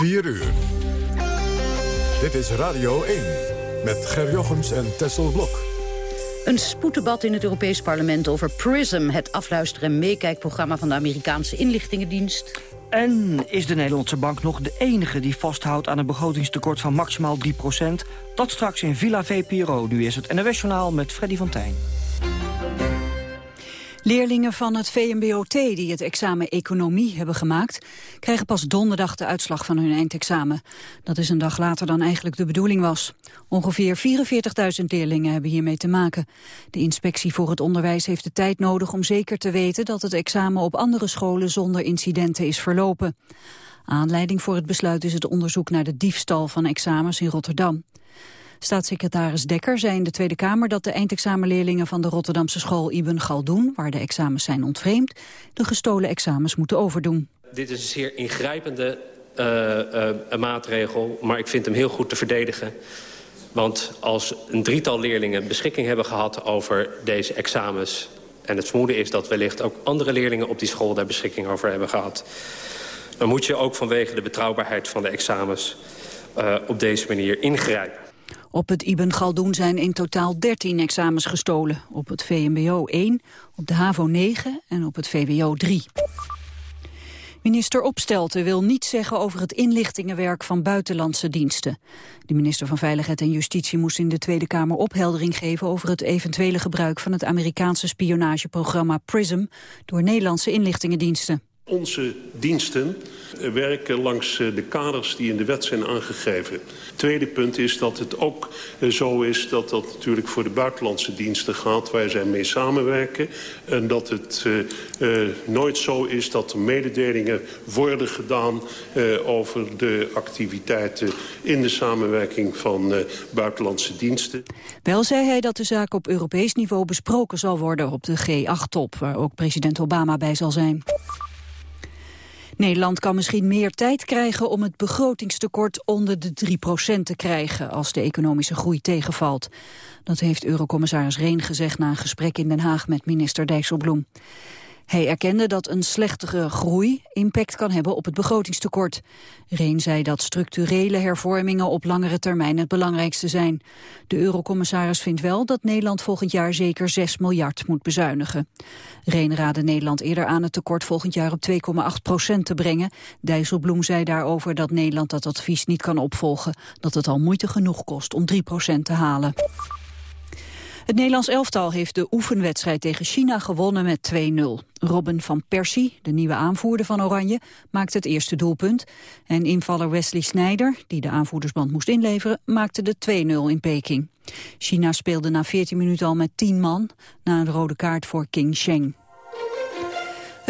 4 uur. Dit is Radio 1 met Ger Jochems en Tessel Blok. Een spoeddebat in het Europees Parlement over PRISM... het afluisteren en meekijkprogramma van de Amerikaanse inlichtingendienst. En is de Nederlandse bank nog de enige die vasthoudt aan een begrotingstekort van maximaal 3% Dat straks in Villa VPRO. Nu is het NOS-journaal met Freddy van Tijn. Leerlingen van het VMBOT die het examen Economie hebben gemaakt... krijgen pas donderdag de uitslag van hun eindexamen. Dat is een dag later dan eigenlijk de bedoeling was. Ongeveer 44.000 leerlingen hebben hiermee te maken. De inspectie voor het onderwijs heeft de tijd nodig om zeker te weten... dat het examen op andere scholen zonder incidenten is verlopen. Aanleiding voor het besluit is het onderzoek naar de diefstal van examens in Rotterdam. Staatssecretaris Dekker zei in de Tweede Kamer dat de eindexamenleerlingen van de Rotterdamse school Ibn Galdoen, waar de examens zijn ontvreemd, de gestolen examens moeten overdoen. Dit is een zeer ingrijpende uh, uh, maatregel, maar ik vind hem heel goed te verdedigen. Want als een drietal leerlingen beschikking hebben gehad over deze examens... en het vermoeden is dat wellicht ook andere leerlingen op die school daar beschikking over hebben gehad... dan moet je ook vanwege de betrouwbaarheid van de examens uh, op deze manier ingrijpen. Op het Ibn Galdoen zijn in totaal 13 examens gestolen. Op het VMBO 1, op de HAVO 9 en op het VWO 3. Minister Opstelten wil niets zeggen over het inlichtingenwerk van buitenlandse diensten. De minister van Veiligheid en Justitie moest in de Tweede Kamer opheldering geven over het eventuele gebruik van het Amerikaanse spionageprogramma PRISM door Nederlandse inlichtingendiensten. Onze diensten werken langs eh, de kaders die in de wet zijn aangegeven. Tweede punt is dat het ook eh, zo is dat dat natuurlijk voor de buitenlandse diensten gaat... waar zij mee samenwerken. En dat het uh, nooit zo is dat er mededelingen worden gedaan... Over de activiteiten in de samenwerking van buitenlandse diensten. Wel zei hij dat de zaak op Europees niveau besproken zal worden op de G8-top... waar ook president Obama bij zal zijn. Nederland kan misschien meer tijd krijgen om het begrotingstekort onder de 3% te krijgen als de economische groei tegenvalt. Dat heeft eurocommissaris Reen gezegd na een gesprek in Den Haag met minister Dijsselbloem. Hij erkende dat een slechtere groei impact kan hebben op het begrotingstekort. Reen zei dat structurele hervormingen op langere termijn het belangrijkste zijn. De eurocommissaris vindt wel dat Nederland volgend jaar zeker 6 miljard moet bezuinigen. Reen raadde Nederland eerder aan het tekort volgend jaar op 2,8 procent te brengen. Dijsselbloem zei daarover dat Nederland dat advies niet kan opvolgen. Dat het al moeite genoeg kost om 3 procent te halen. Het Nederlands elftal heeft de oefenwedstrijd tegen China gewonnen met 2-0. Robin van Persie, de nieuwe aanvoerder van Oranje, maakte het eerste doelpunt. En invaller Wesley Sneijder, die de aanvoerdersband moest inleveren, maakte de 2-0 in Peking. China speelde na 14 minuten al met 10 man, na een rode kaart voor King Sheng.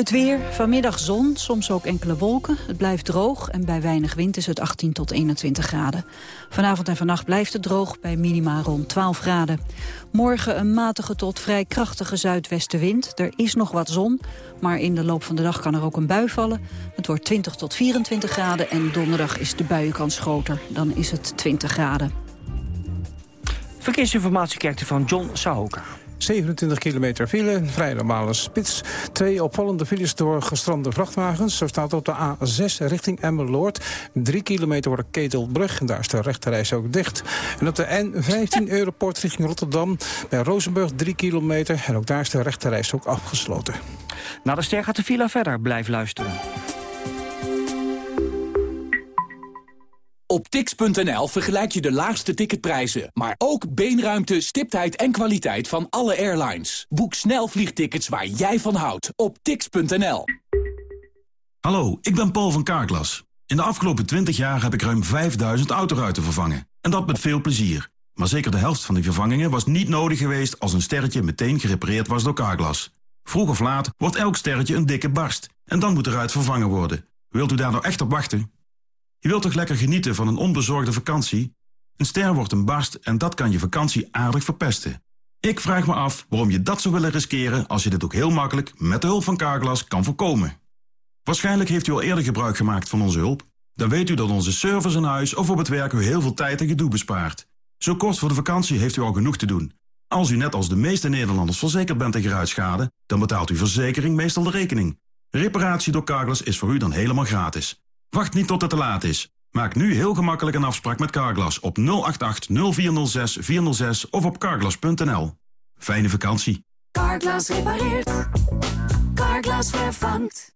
Het weer, vanmiddag zon, soms ook enkele wolken. Het blijft droog en bij weinig wind is het 18 tot 21 graden. Vanavond en vannacht blijft het droog bij minima rond 12 graden. Morgen een matige tot vrij krachtige zuidwestenwind. Er is nog wat zon, maar in de loop van de dag kan er ook een bui vallen. Het wordt 20 tot 24 graden en donderdag is de buienkans groter. Dan is het 20 graden. Verkeersinformatie kijkt u van John Sahoka. 27 kilometer file, vrij normale spits. Twee opvallende files door gestrande vrachtwagens. Zo staat op de A6 richting Emmeloord. 3 kilometer voor de Ketelbrug. En daar is de rechterreis ook dicht. En op de N15 Europort richting Rotterdam. Bij Rozenburg 3 kilometer. En ook daar is de rechterreis ook afgesloten. Na de ster gaat de file verder. Blijf luisteren. Op tix.nl vergelijk je de laagste ticketprijzen, maar ook beenruimte, stiptheid en kwaliteit van alle airlines. Boek snel vliegtickets waar jij van houdt op tix.nl. Hallo, ik ben Paul van Carglass. In de afgelopen 20 jaar heb ik ruim 5000 autoruiten vervangen. En dat met veel plezier. Maar zeker de helft van die vervangingen was niet nodig geweest als een sterretje meteen gerepareerd was door Carglass. Vroeg of laat wordt elk sterretje een dikke barst. En dan moet eruit vervangen worden. Wilt u daar nou echt op wachten? Je wilt toch lekker genieten van een onbezorgde vakantie? Een ster wordt een barst en dat kan je vakantie aardig verpesten. Ik vraag me af waarom je dat zou willen riskeren... als je dit ook heel makkelijk met de hulp van Carglass kan voorkomen. Waarschijnlijk heeft u al eerder gebruik gemaakt van onze hulp. Dan weet u dat onze service in huis of op het werk u heel veel tijd en gedoe bespaart. Zo kort voor de vakantie heeft u al genoeg te doen. Als u net als de meeste Nederlanders verzekerd bent tegen ruitschade... dan betaalt uw verzekering meestal de rekening. Reparatie door Carglass is voor u dan helemaal gratis. Wacht niet tot het te laat is. Maak nu heel gemakkelijk een afspraak met Carglass op 088 0406 406 of op carglass.nl. Fijne vakantie. Carglass repareert. Carglass vervangt.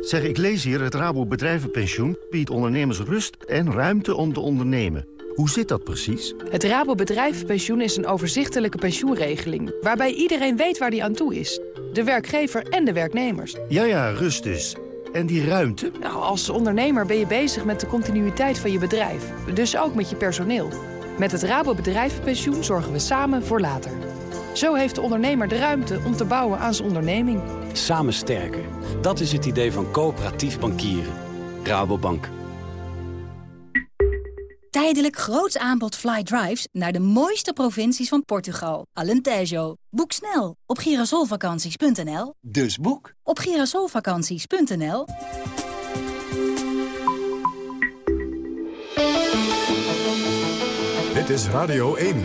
Zeg, ik lees hier het Rabo Bedrijvenpensioen biedt ondernemers rust en ruimte om te ondernemen. Hoe zit dat precies? Het Rabo Bedrijvenpensioen is een overzichtelijke pensioenregeling... waarbij iedereen weet waar die aan toe is. De werkgever en de werknemers. Ja, ja, rust dus. En die ruimte? Nou, als ondernemer ben je bezig met de continuïteit van je bedrijf. Dus ook met je personeel. Met het Rabo Bedrijvenpensioen zorgen we samen voor later. Zo heeft de ondernemer de ruimte om te bouwen aan zijn onderneming. Samen sterker. Dat is het idee van coöperatief bankieren. Rabobank. Tijdelijk groots aanbod fly drives naar de mooiste provincies van Portugal. Alentejo. Boek snel op girasolvakanties.nl. Dus boek op girasolvakanties.nl. Dit is Radio 1.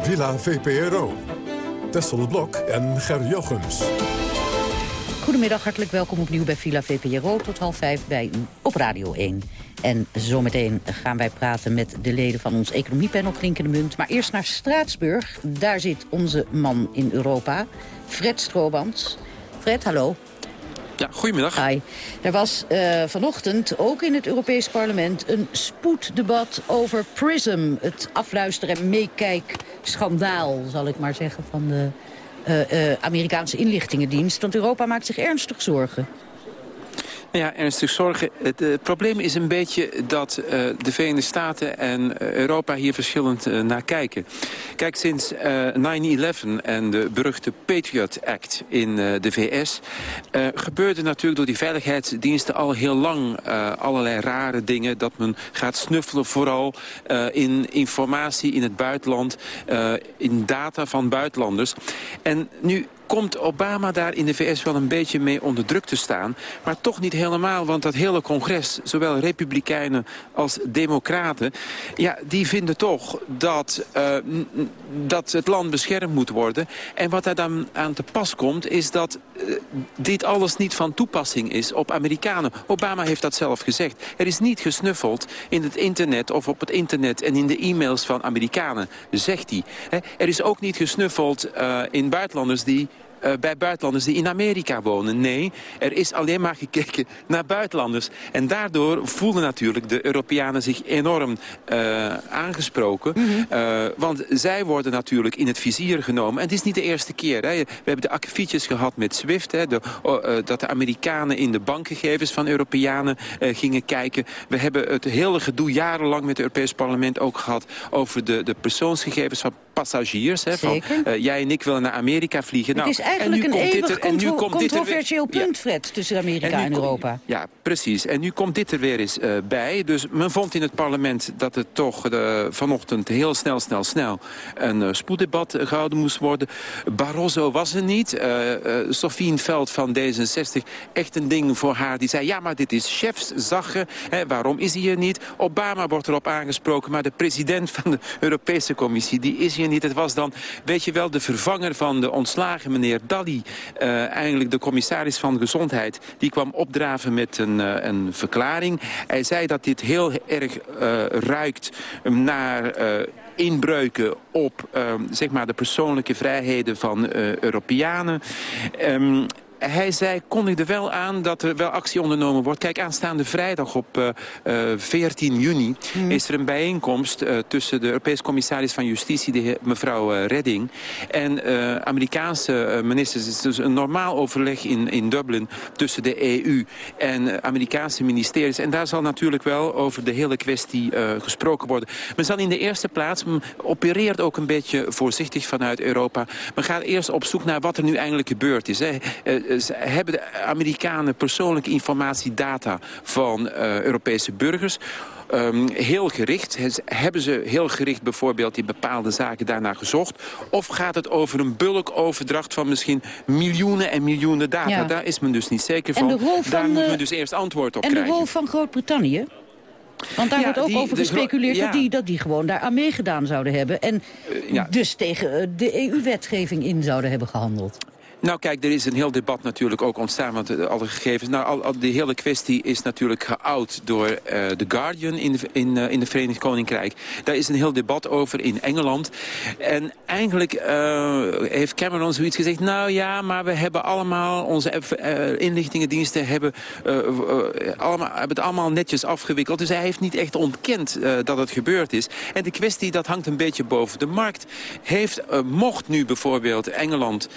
Villa VPRO. Tessel Blok en Ger Jochems. Goedemiddag, hartelijk welkom opnieuw bij Villa VPRO. Tot half vijf bij u op Radio 1. En zometeen gaan wij praten met de leden van ons economiepanel Klinkende Munt. Maar eerst naar Straatsburg. Daar zit onze man in Europa, Fred Stroobans. Fred, hallo. Ja, goedemiddag. Hi. Er was uh, vanochtend ook in het Europees Parlement een spoeddebat over PRISM. Het afluisteren en meekijkschandaal, zal ik maar zeggen, van de Amerikaanse inlichtingendienst. Want Europa maakt zich ernstig zorgen. Ja, ernstig zorgen. Het, uh, probleem is een beetje dat uh, de Verenigde Staten en uh, Europa hier verschillend naar kijken. Kijk, sinds 9-11 en de beruchte Patriot Act in de VS... gebeurde natuurlijk door die veiligheidsdiensten al heel lang allerlei rare dingen. Dat men gaat snuffelen vooral in informatie in het buitenland, in data van buitenlanders. En nu komt Obama daar in de VS wel een beetje mee onder druk te staan. Maar toch niet helemaal, want dat hele congres, zowel republikeinen als democraten... ja, die vinden toch dat, uh, dat het land beschermd moet worden. En wat daar dan aan te pas komt, is dat uh, dit alles niet van toepassing is op Amerikanen. Obama heeft dat zelf gezegd. Er is niet gesnuffeld in het internet of op het internet en in de e-mails van Amerikanen, zegt hij. Er is ook niet gesnuffeld uh, in buitenlanders die uh, bij buitenlanders die in Amerika wonen. Nee, er is alleen maar gekeken naar buitenlanders. En daardoor voelen natuurlijk de Europeanen zich enorm uh, aangesproken. Mm -hmm. uh, want zij worden natuurlijk in het vizier genomen. En het is niet de eerste keer. Hè. We hebben de akkefietjes gehad met SWIFT. Hè, de, dat de Amerikanen in de bankgegevens van Europeanen gingen kijken. We hebben het hele gedoe jarenlang met het Europees Parlement ook gehad... over de, de persoonsgegevens van passagiers. Hè, van, jij en ik willen naar Amerika vliegen. Nou, eigenlijk een eeuwig er, en nu komt controversieel dit er, punt, Fred, tussen Amerika en, en Europa. Ja, precies. En nu komt dit er weer eens uh, bij. Dus men vond in het parlement dat het toch uh, vanochtend heel snel, snel, snel... een uh, spoeddebat gehouden moest worden. Barroso was er niet. Sofie Veld van D66, echt een ding voor haar. Die zei, ja, maar dit is chefszagge. Waarom is hij er niet? Obama wordt erop aangesproken, maar de president van de Europese Commissie... die is hier niet. Het was dan, weet je wel, de vervanger van de ontslagen meneer Dalli, uh, eigenlijk de commissaris van Gezondheid... die kwam opdraven met een, uh, een verklaring. Hij zei dat dit heel erg uh, ruikt naar inbreuken op zeg maar de persoonlijke vrijheden van Europeanen. Um, hij zei, kondigde wel aan dat er wel actie ondernomen wordt. Kijk, aanstaande vrijdag op uh, uh, 14 juni mm. is er een bijeenkomst uh, tussen de Europese commissaris van Justitie, de heer, mevrouw uh, Redding, en Amerikaanse ministers. Het is dus een normaal overleg in, in Dublin tussen de EU en Amerikaanse ministeries. En daar zal natuurlijk wel over de hele kwestie gesproken worden. Men zal in de eerste plaats, men opereert ook een beetje voorzichtig vanuit Europa. Men gaat eerst op zoek naar wat er nu eigenlijk gebeurd is. Hè hebben de Amerikanen persoonlijke informatiedata van uh, Europese burgers... Um, heel gericht. Hebben ze heel gericht bijvoorbeeld in bepaalde zaken daarna gezocht? Of gaat het over een bulkoverdracht van misschien miljoenen en miljoenen data? Ja. Daar is men dus niet zeker van. van daar de... moet men dus eerst antwoord op en krijgen. En de rol van Groot-Brittannië? Want daar ja, wordt ook die, over gespeculeerd ja. dat, die, dat die gewoon daar aan meegedaan zouden hebben. En uh, ja. dus tegen de EU-wetgeving in zouden hebben gehandeld. Nou kijk, er is een heel debat natuurlijk ook ontstaan, want uh, alle gegevens... Nou, al, die hele kwestie is natuurlijk geout door uh, The Guardian in de, in, uh, in de Verenigd Koninkrijk. Daar is een heel debat over in Engeland. En eigenlijk heeft Cameron zoiets gezegd... nou ja, maar we hebben allemaal, onze inlichtingendiensten hebben, allemaal, hebben het allemaal netjes afgewikkeld. Dus hij heeft niet echt ontkend dat het gebeurd is. En de kwestie, dat hangt een beetje boven de markt. Heeft, mocht nu bijvoorbeeld Engeland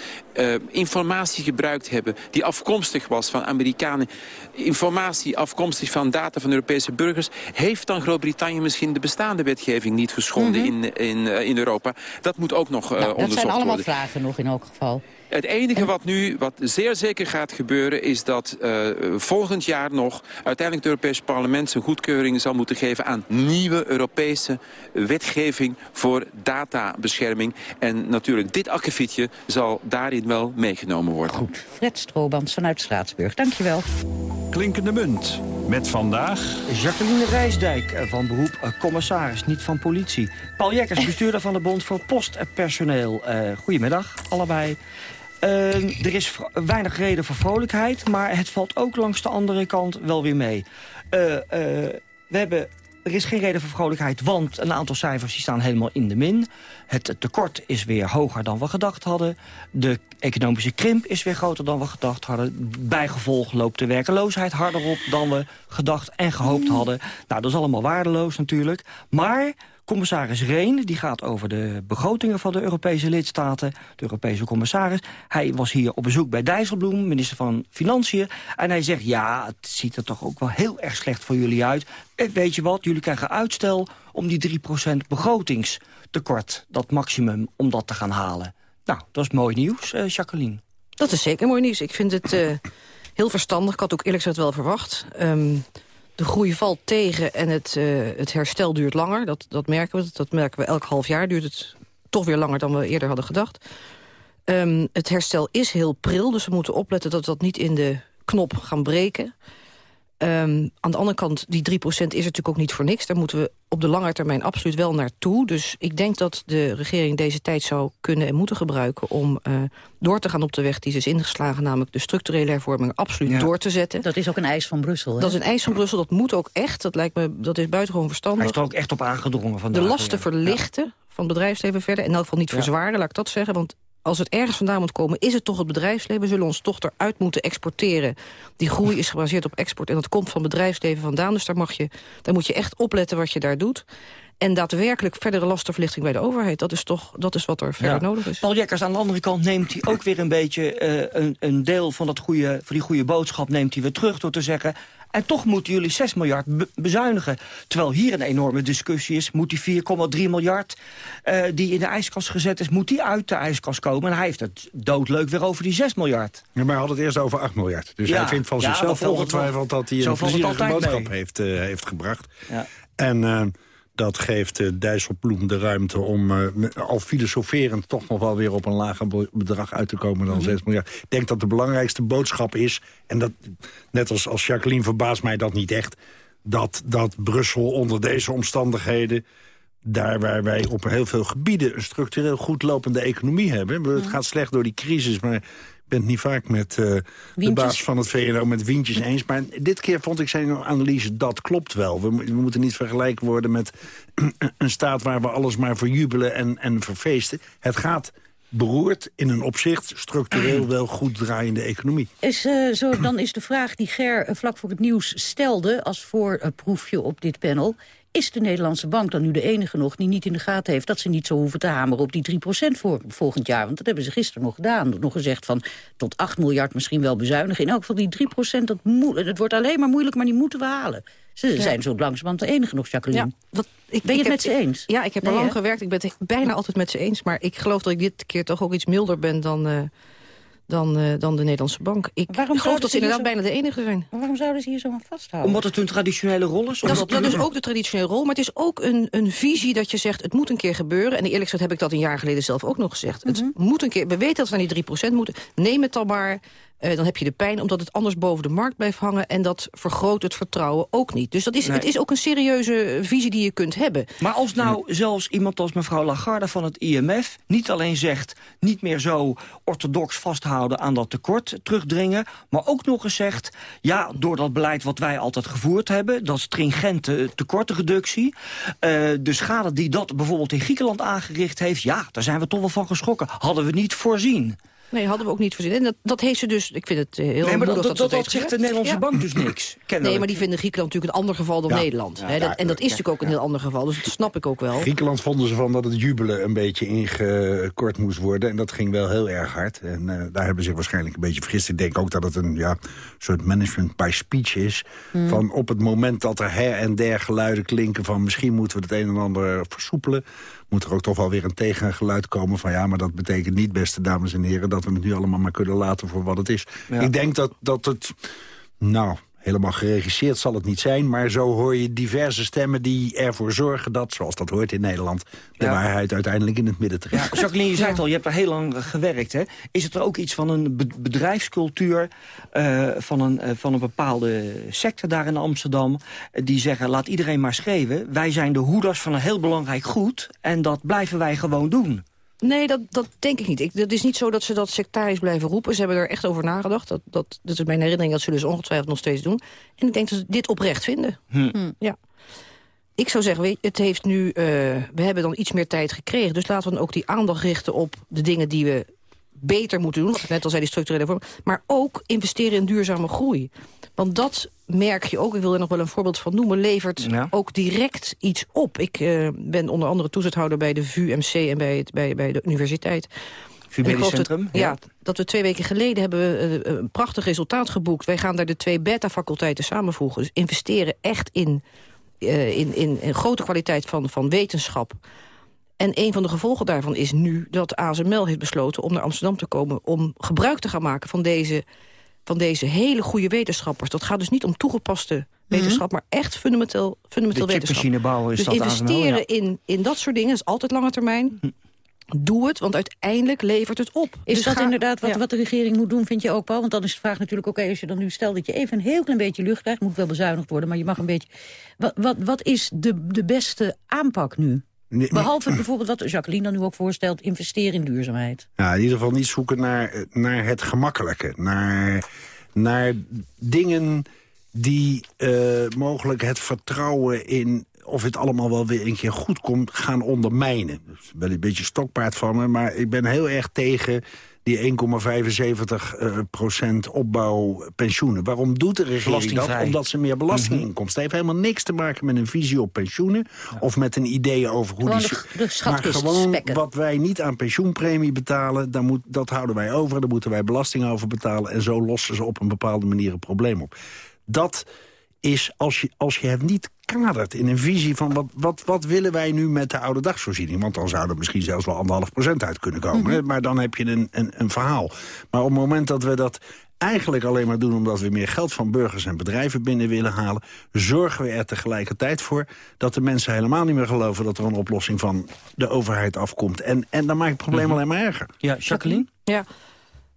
informatie gebruikt hebben die afkomstig was van Amerikanen, informatie afkomstig van data van Europese burgers, heeft dan Groot-Brittannië misschien de bestaande wetgeving niet geschonden mm -hmm. in, in, in Europa? Dat moet ook nog nou, onderzocht worden. Dat zijn allemaal worden. vragen nog in elk geval. Het enige wat nu, wat zeer zeker gaat gebeuren... is dat uh, volgend jaar nog uiteindelijk het Europese parlement... zijn goedkeuring zal moeten geven aan nieuwe Europese wetgeving... voor databescherming. En natuurlijk, dit akkefietje zal daarin wel meegenomen worden. Goed. Fred Stroobans vanuit Straatsburg, dankjewel. Klinkende munt, met vandaag... Jacqueline Rijsdijk, van beroep commissaris, niet van politie. Paul Jekkers, bestuurder van de Bond voor Postpersoneel. Uh, goedemiddag, allebei. Uh, er is weinig reden voor vrolijkheid, maar het valt ook langs de andere kant wel weer mee. Uh, uh, we hebben, er is geen reden voor vrolijkheid, want een aantal cijfers die staan helemaal in de min. Het tekort is weer hoger dan we gedacht hadden. De economische krimp is weer groter dan we gedacht hadden. Bijgevolg loopt de werkeloosheid harder op dan we gedacht en gehoopt hadden. Nou, dat is allemaal waardeloos natuurlijk. Maar... Commissaris Reen die gaat over de begrotingen van de Europese lidstaten. De Europese commissaris. Hij was hier op bezoek bij Dijsselbloem, minister van Financiën. En hij zegt, ja, het ziet er toch ook wel heel erg slecht voor jullie uit. En weet je wat, jullie krijgen uitstel om die 3% begrotingstekort, dat maximum, om dat te gaan halen. Nou, dat is mooi nieuws, uh, Jacqueline. Dat is zeker mooi nieuws. Ik vind het uh, heel verstandig. Ik had ook eerlijk gezegd wel verwacht. Um, de groei valt tegen en het, uh, het herstel duurt langer. Dat, dat merken we. Dat merken we elk half jaar. Duurt het toch weer langer dan we eerder hadden gedacht. Um, het herstel is heel pril, dus we moeten opletten dat we dat niet in de knop gaan breken. Um, aan de andere kant, die 3% is natuurlijk ook niet voor niks. Daar moeten we op de lange termijn absoluut wel naartoe. Dus ik denk dat de regering deze tijd zou kunnen en moeten gebruiken... om uh, door te gaan op de weg die ze is ingeslagen... namelijk de structurele hervorming absoluut ja. door te zetten. Dat is ook een eis van Brussel, hè? Dat is een eis van Brussel, dat moet ook echt. Dat lijkt me, dat is buitengewoon verstandig. Hij is er ook echt op aangedrongen vandaag. De lasten ja. verlichten ja. van het bedrijfsleven verder. In elk geval niet verzwaren, laat ik dat zeggen. Want als het ergens vandaan moet komen, is het toch het bedrijfsleven. We zullen ons toch eruit moeten exporteren. Die groei is gebaseerd op export en dat komt van het bedrijfsleven vandaan. Dus daar, mag je, daar moet je echt opletten wat je daar doet. En daadwerkelijk verdere lastenverlichting bij de overheid. Dat is toch dat is wat er verder ja. nodig is. Paul Jekkers, aan de andere kant neemt hij ook weer een beetje... Uh, een, een deel van, dat goede, van die goede boodschap neemt hij weer terug door te zeggen... En toch moeten jullie 6 miljard be bezuinigen. Terwijl hier een enorme discussie is. Moet die 4,3 miljard uh, die in de ijskast gezet is... moet die uit de ijskast komen? En hij heeft het doodleuk weer over die 6 miljard. Ja, maar hij had het eerst over 8 miljard. Dus ja. hij vindt van zichzelf ongetwijfeld dat hij een plezierige boodschap heeft, uh, heeft gebracht. Ja. En... Dat geeft uh, Dijsselbloem de ruimte om uh, al filosoferend... toch nog wel weer op een lager bedrag uit te komen dan mm -hmm. 6 miljard. Ik denk dat de belangrijkste boodschap is... en dat, net als, als Jacqueline verbaast mij dat niet echt... Dat, dat Brussel onder deze omstandigheden... daar waar wij op heel veel gebieden... een structureel goed lopende economie hebben... het mm. gaat slecht door die crisis, maar ben het niet vaak met uh, de baas van het VNO met Wientjes eens. Maar dit keer vond ik zijn analyse, dat klopt wel. We, we moeten niet vergelijken worden met een staat waar we alles maar verjubelen en, en verfeesten. Het gaat beroerd in een opzicht structureel wel goed draaiende economie. Is, uh, zo, dan is de vraag die Ger uh, vlak voor het nieuws stelde... als voorproefje op dit panel... Is de Nederlandse bank dan nu de enige nog die niet in de gaten heeft... dat ze niet zo hoeven te hameren op die 3% voor volgend jaar? Want dat hebben ze gisteren nog gedaan. Nog gezegd van tot 8 miljard misschien wel bezuinigen. In elk geval die 3%, dat, wordt alleen maar moeilijk, maar die moeten we halen. Ze ja. zijn zo langzamerhand de enige nog, Jacqueline. Ja, dat, ik, ben je het met ze eens? Ja, ik heb nee, er lang he? gewerkt. Ik ben het bijna altijd met ze eens. Maar ik geloof dat ik dit keer toch ook iets milder ben dan... Uh, dan, uh, dan de Nederlandse bank. Ik waarom geloof dat ze inderdaad zo... bijna de enige zijn. Maar waarom zouden ze hier zo aan vasthouden? Omdat het hun traditionele rol is? Dat, is, dat is ook de traditionele rol, maar het is ook een, een visie dat je zegt... het moet een keer gebeuren. En eerlijk gezegd heb ik dat een jaar geleden zelf ook nog gezegd. Mm -hmm. Het moet een keer, we weten dat we naar die 3% moeten. Neem het dan maar. Dan heb je de pijn omdat het anders boven de markt blijft hangen... en dat vergroot het vertrouwen ook niet. Dus dat is, het is ook een serieuze visie die je kunt hebben. Maar als nou zelfs iemand als mevrouw Lagarde van het IMF... niet alleen zegt niet meer zo orthodox vasthouden aan dat tekort terugdringen... maar ook nog eens zegt, ja, door dat beleid wat wij altijd gevoerd hebben... dat stringente tekortenreductie... Uh, de schade die dat bijvoorbeeld in Griekenland aangericht heeft... ja, daar zijn we toch wel van geschrokken. Hadden we niet voorzien. Nee, hadden we ook niet voorzien. En dat, dat heeft ze dus, ik vind het eh, heel nee, maar dat, dat, dat, dat zegt de Nederlandse bank dus niks. Nee, maar die vinden Griekenland natuurlijk een ander geval dan Nederland. Ja, dat, en dat is natuurlijk ook een heel ander geval, dus dat snap ik ook wel. Griekenland vonden ze van dat het jubelen een beetje ingekort moest worden. En dat ging wel heel erg hard. En uh, daar hebben ze zich waarschijnlijk een beetje vergist. Ik denk ook dat het een ja, soort management by speech is. Hmm. Van op het moment dat er her en der geluiden klinken van misschien moeten we het een en ander versoepelen moet er ook toch wel weer een tegengeluid komen van... ja, maar dat betekent niet, beste dames en heren... dat we het nu allemaal maar kunnen laten voor wat het is. Ik denk dat, dat het... Nou, Helemaal geregisseerd zal het niet zijn, maar zo hoor je diverse stemmen die ervoor zorgen dat, zoals dat hoort in Nederland, de waarheid uiteindelijk in het midden terecht Ja, Jacqueline, je zei het al, je hebt er heel lang gewerkt. Hè? Is het er ook iets van een bedrijfscultuur uh, van, een, uh, van een bepaalde sector daar in Amsterdam, die zeggen, laat iedereen maar schreeuwen. Wij zijn de hoeders van een heel belangrijk goed en dat blijven wij gewoon doen. Nee, dat, dat denk ik niet. Ik, het is niet zo dat ze dat sectarisch blijven roepen. Ze hebben er echt over nagedacht. Dat, dat, dat is mijn herinnering, dat zullen ze ongetwijfeld nog steeds doen. En ik denk dat ze dit oprecht vinden. Hm. hm. Ja. Ik zou zeggen, weet, het heeft nu, uh, we hebben dan iets meer tijd gekregen. Dus laten we dan ook die aandacht richten op de dingen die we beter moeten doen. Net al zei die structurele vorm. Maar ook investeren in duurzame groei. Want dat merk je ook, ik wil er nog wel een voorbeeld van noemen... levert ook direct iets op. Ik uh, ben onder andere toezichthouder bij de VUMC en bij, het, bij, bij de universiteit. VU Centrum? Ja. ja. dat we twee weken geleden hebben we uh, een prachtig resultaat geboekt. Wij gaan daar de twee beta-faculteiten samenvoegen. Dus investeren echt in, uh, in, in, in grote kwaliteit van, van wetenschap... En een van de gevolgen daarvan is nu dat ASML heeft besloten om naar Amsterdam te komen... om gebruik te gaan maken van deze van deze hele goede wetenschappers. Dat gaat dus niet om toegepaste mhm. wetenschap, maar echt fundamenteel, fundamenteel wetenschap. bouwen is dus dat investeren in, in dat soort dingen is altijd lange termijn. Hm. Doe het, want uiteindelijk levert het op. Is dus dat inderdaad wat, wat de regering moet doen, vind je ook, Paul? Want dan is de vraag natuurlijk, oké, als je dan nu stelt dat je even een heel klein beetje lucht krijgt... moet wel bezuinigd worden, maar je mag een beetje... Wat, wat, wat is de, de beste aanpak nu? Behalve bijvoorbeeld wat Jacqueline dan nu ook voorstelt, investeren in duurzaamheid. Ja, in ieder geval niet zoeken naar, naar het gemakkelijke. Naar, naar dingen die uh, mogelijk het vertrouwen in of het allemaal wel weer een keer goed komt, gaan ondermijnen. Dat is wel een beetje stokpaard van me, maar ik ben heel erg tegen die 1,75 uh, procent opbouw pensioenen. Waarom doet de regering dat? Omdat ze meer belastinginkomsten mm heeft. Helemaal niks te maken met een visie op pensioenen... of met een idee over hoe die... De, maar gewoon wat wij niet aan pensioenpremie betalen... Dan moet, dat houden wij over, daar moeten wij belasting over betalen... en zo lossen ze op een bepaalde manier een probleem op. Dat is als je, als je het niet in een visie van... Wat, wat, wat willen wij nu met de oude dagsvoorziening? Want dan zou er misschien zelfs wel anderhalf procent uit kunnen komen. Mhm. Maar dan heb je een, een, een verhaal. Maar op het moment dat we dat eigenlijk alleen maar doen omdat we meer geld van burgers en bedrijven binnen willen halen... zorgen we er tegelijkertijd voor dat de mensen helemaal niet meer geloven... dat er een oplossing van de overheid afkomt. En, en dan maakt het probleem mhm. alleen maar erger. Ja, Jacqueline? Ja,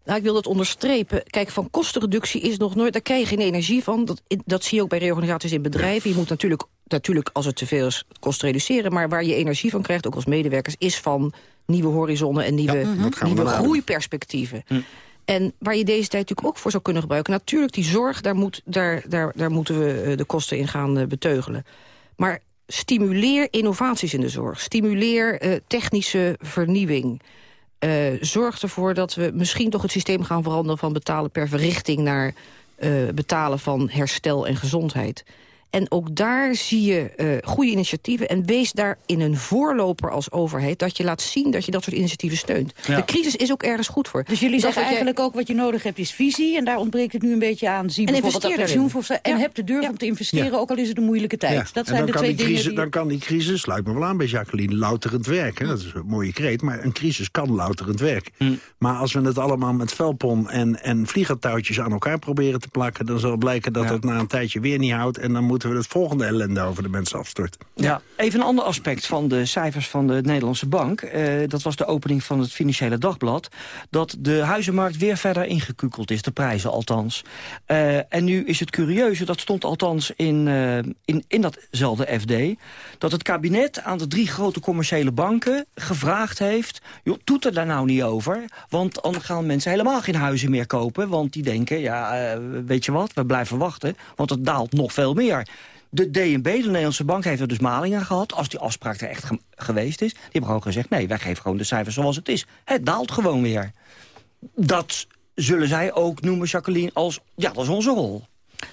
nou, ik wil dat onderstrepen. Kijk, van kostenreductie is nog nooit... daar krijg je geen energie van. Dat, dat zie je ook bij reorganisaties in bedrijven. Je moet natuurlijk, natuurlijk, als het te veel is, kosten reduceren. Maar waar je energie van krijgt, ook als medewerkers... is van nieuwe horizonnen en nieuwe, nieuwe groeiperspectieven. Hm. En waar je deze tijd natuurlijk ook voor zou kunnen gebruiken. Natuurlijk, die zorg, daar, moet, daar, daar, daar moeten we eh, de kosten in gaan eh, beteugelen. Maar stimuleer innovaties in de zorg. Stimuleer uh, technische vernieuwing. Uh, zorg ervoor dat we misschien toch het systeem gaan veranderen... van betalen per verrichting naar uh, betalen van herstel en gezondheid. En ook daar zie je uh, goede initiatieven. En wees daar in een voorloper als overheid... dat je laat zien dat je dat soort initiatieven steunt. De crisis is ook ergens goed voor. Dus jullie zeggen eigenlijk ook wat je nodig hebt is visie... en daar ontbreekt het nu een beetje aan. Zie en bijvoorbeeld dat pensioenfonds... en heb de durf om te investeren, ook al is het een moeilijke tijd. Dat zijn de twee dingen crisis, Dan kan die crisis, sluit me wel aan bij Jacqueline, louterend werken. Dat is een mooie kreet, maar een crisis kan louterend werken. Hm. Maar als we het allemaal met velpon en, en vliegertouwtjes aan elkaar proberen te plakken... dan zal blijken dat het na een tijdje weer niet houdt... en dan moet we het volgende ellende over de mensen afstorten. Ja, even een ander aspect van de cijfers van de Nederlandse Bank. Eh, dat was de opening van het Financiële Dagblad. Dat de huizenmarkt weer verder ingekukeld is, de prijzen althans. Uh, en nu is het curieuze, dat stond althans in, uh, in, in datzelfde FD... dat het kabinet aan de drie grote commerciële banken gevraagd heeft... joh, doet er daar nou niet over, want dan gaan mensen helemaal geen huizen meer kopen... want die denken, ja, weet je wat, we blijven wachten, want het daalt nog veel meer. De DNB, de Nederlandse Bank, heeft er dus malingen gehad... als die afspraak er echt geweest is. Die hebben gewoon gezegd, nee, wij geven gewoon de cijfers zoals het is. Het daalt gewoon weer. Dat zullen zij ook noemen, Jacqueline, als... ja, dat is onze rol.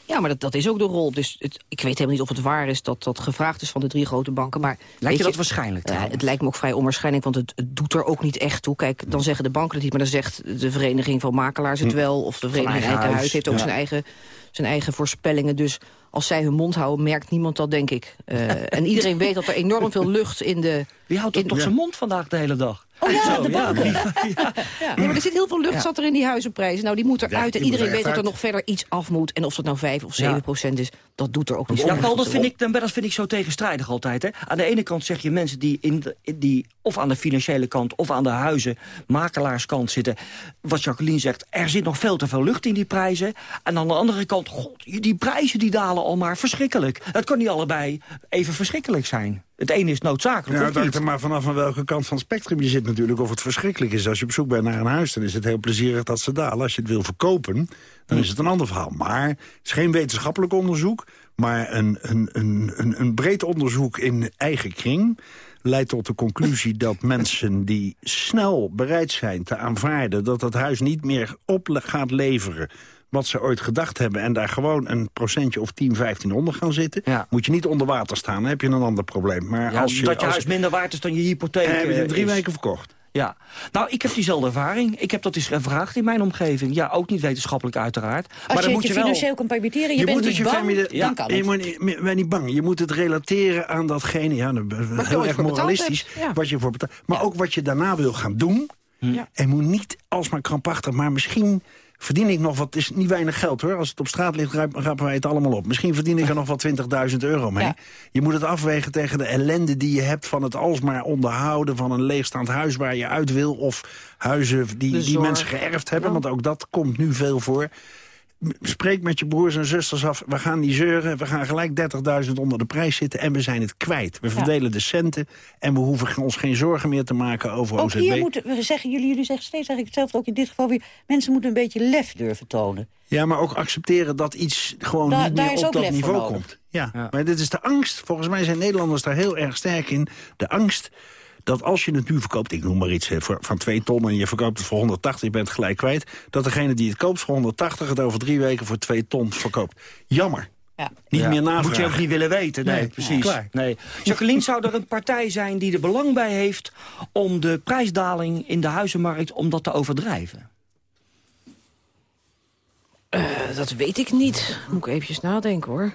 Ja, maar dat, dat is ook de rol. Dus het, ik weet helemaal niet of het waar is dat dat gevraagd is van de drie grote banken. Maar lijkt je dat waarschijnlijk? Ja, het lijkt me ook vrij onwaarschijnlijk, want het, het, doet er ook niet echt toe. Kijk, dan zeggen de banken het niet, maar dan zegt de Vereniging van Makelaars het hm. wel. Of de Vereniging Eigen Huis, huis heeft ook zijn, eigen, zijn eigen voorspellingen. Dus als zij hun mond houden, merkt niemand dat, denk ik. Uh, en iedereen weet dat er enorm veel lucht in de... Wie houdt in, toch zijn mond vandaag de hele dag? Oh ja, de banken. Ja. ja. Nee, maar er zit heel veel lucht zat er in die huizenprijzen. Nou, die moet eruit. en iedereen weet dat er nog verder iets af moet. En of dat nou 5 of 7 procent is, dat doet er ook niet. Ja, Paul, dat vind, ik, dat vind ik zo tegenstrijdig altijd. Hè. Aan de ene kant zeg je mensen die, in die of aan de financiële kant... of aan de huizen, makelaarskant zitten. Wat Jacqueline zegt, er zit nog veel te veel lucht in die prijzen. En aan de andere kant, god, die prijzen die dalen al maar verschrikkelijk. Het kan niet allebei even verschrikkelijk zijn. Het ene is noodzakelijk, ja, het hangt er maar vanaf aan welke kant van het spectrum je zit natuurlijk... of het verschrikkelijk is. Als je op zoek bent naar een huis, dan is het heel plezierig dat ze dalen. Als je het wil verkopen, dan is het een ander verhaal. Maar het is geen wetenschappelijk onderzoek... maar een, een, een, een breed onderzoek in eigen kring leidt tot de conclusie dat mensen die snel bereid zijn te aanvaarden... dat het huis niet meer op gaat leveren wat ze ooit gedacht hebben... en daar gewoon een procentje of 10, 15 onder gaan zitten... moet je niet onder water staan, dan heb je een ander probleem. Maar als je, dat je huis minder waard is dan je hypotheek heb je in drie is. weken verkocht. Ja, nou, ik heb diezelfde ervaring. Ik heb dat eens gevraagd in mijn omgeving. Ja, ook niet wetenschappelijk uiteraard. Als maar je dan moet je, je financieel kan permitteren, je, je bent niet bang, je, ja, dan kan Je moet, ben niet bang. Je moet het relateren aan datgene, ja, heel erg moralistisch, wat je voor betaalt. Maar ook wat je daarna wil gaan doen. Ja. En moet niet alsmaar krampachtig, maar misschien verdien ik nog wat, is niet weinig geld hoor. Als het op straat ligt, rapen wij het allemaal op. Misschien verdien ik er nog wel 20.000 euro mee. Je moet het afwegen tegen de ellende die je hebt van het alsmaar onderhouden... van een leegstaand huis waar je uit wil... of huizen die, die mensen geërfd hebben, want ook dat komt nu veel voor spreek met je broers en zusters af. We gaan die zeuren. We gaan gelijk 30.000 onder de prijs zitten. En we zijn het kwijt. We verdelen de centen. En we hoeven ons geen zorgen meer te maken over ook OZB. Hier moeten, we zeggen, jullie, jullie zeggen steeds eigenlijk hetzelfde. Ook in dit geval weer. Mensen moeten een beetje lef durven tonen. Ja, maar ook accepteren dat iets gewoon niet meer op dat niveau komt. Ja. ja, maar dit is de angst. Volgens mij zijn Nederlanders daar heel erg sterk in. De angst dat als je het nu verkoopt, ik noem maar iets van 2 ton... en je verkoopt het voor 180, je bent gelijk kwijt... dat degene die het koopt voor 180 het over drie weken voor 2 ton verkoopt. Jammer. Ja. Niet meer navragen. Moet je ook niet willen weten. Nee, precies. Ja, nee. Jacqueline, zou er een partij zijn die er belang bij heeft... om de prijsdaling in de huizenmarkt om dat te overdrijven? Uh, dat weet ik niet. Moet ik eventjes nadenken, hoor.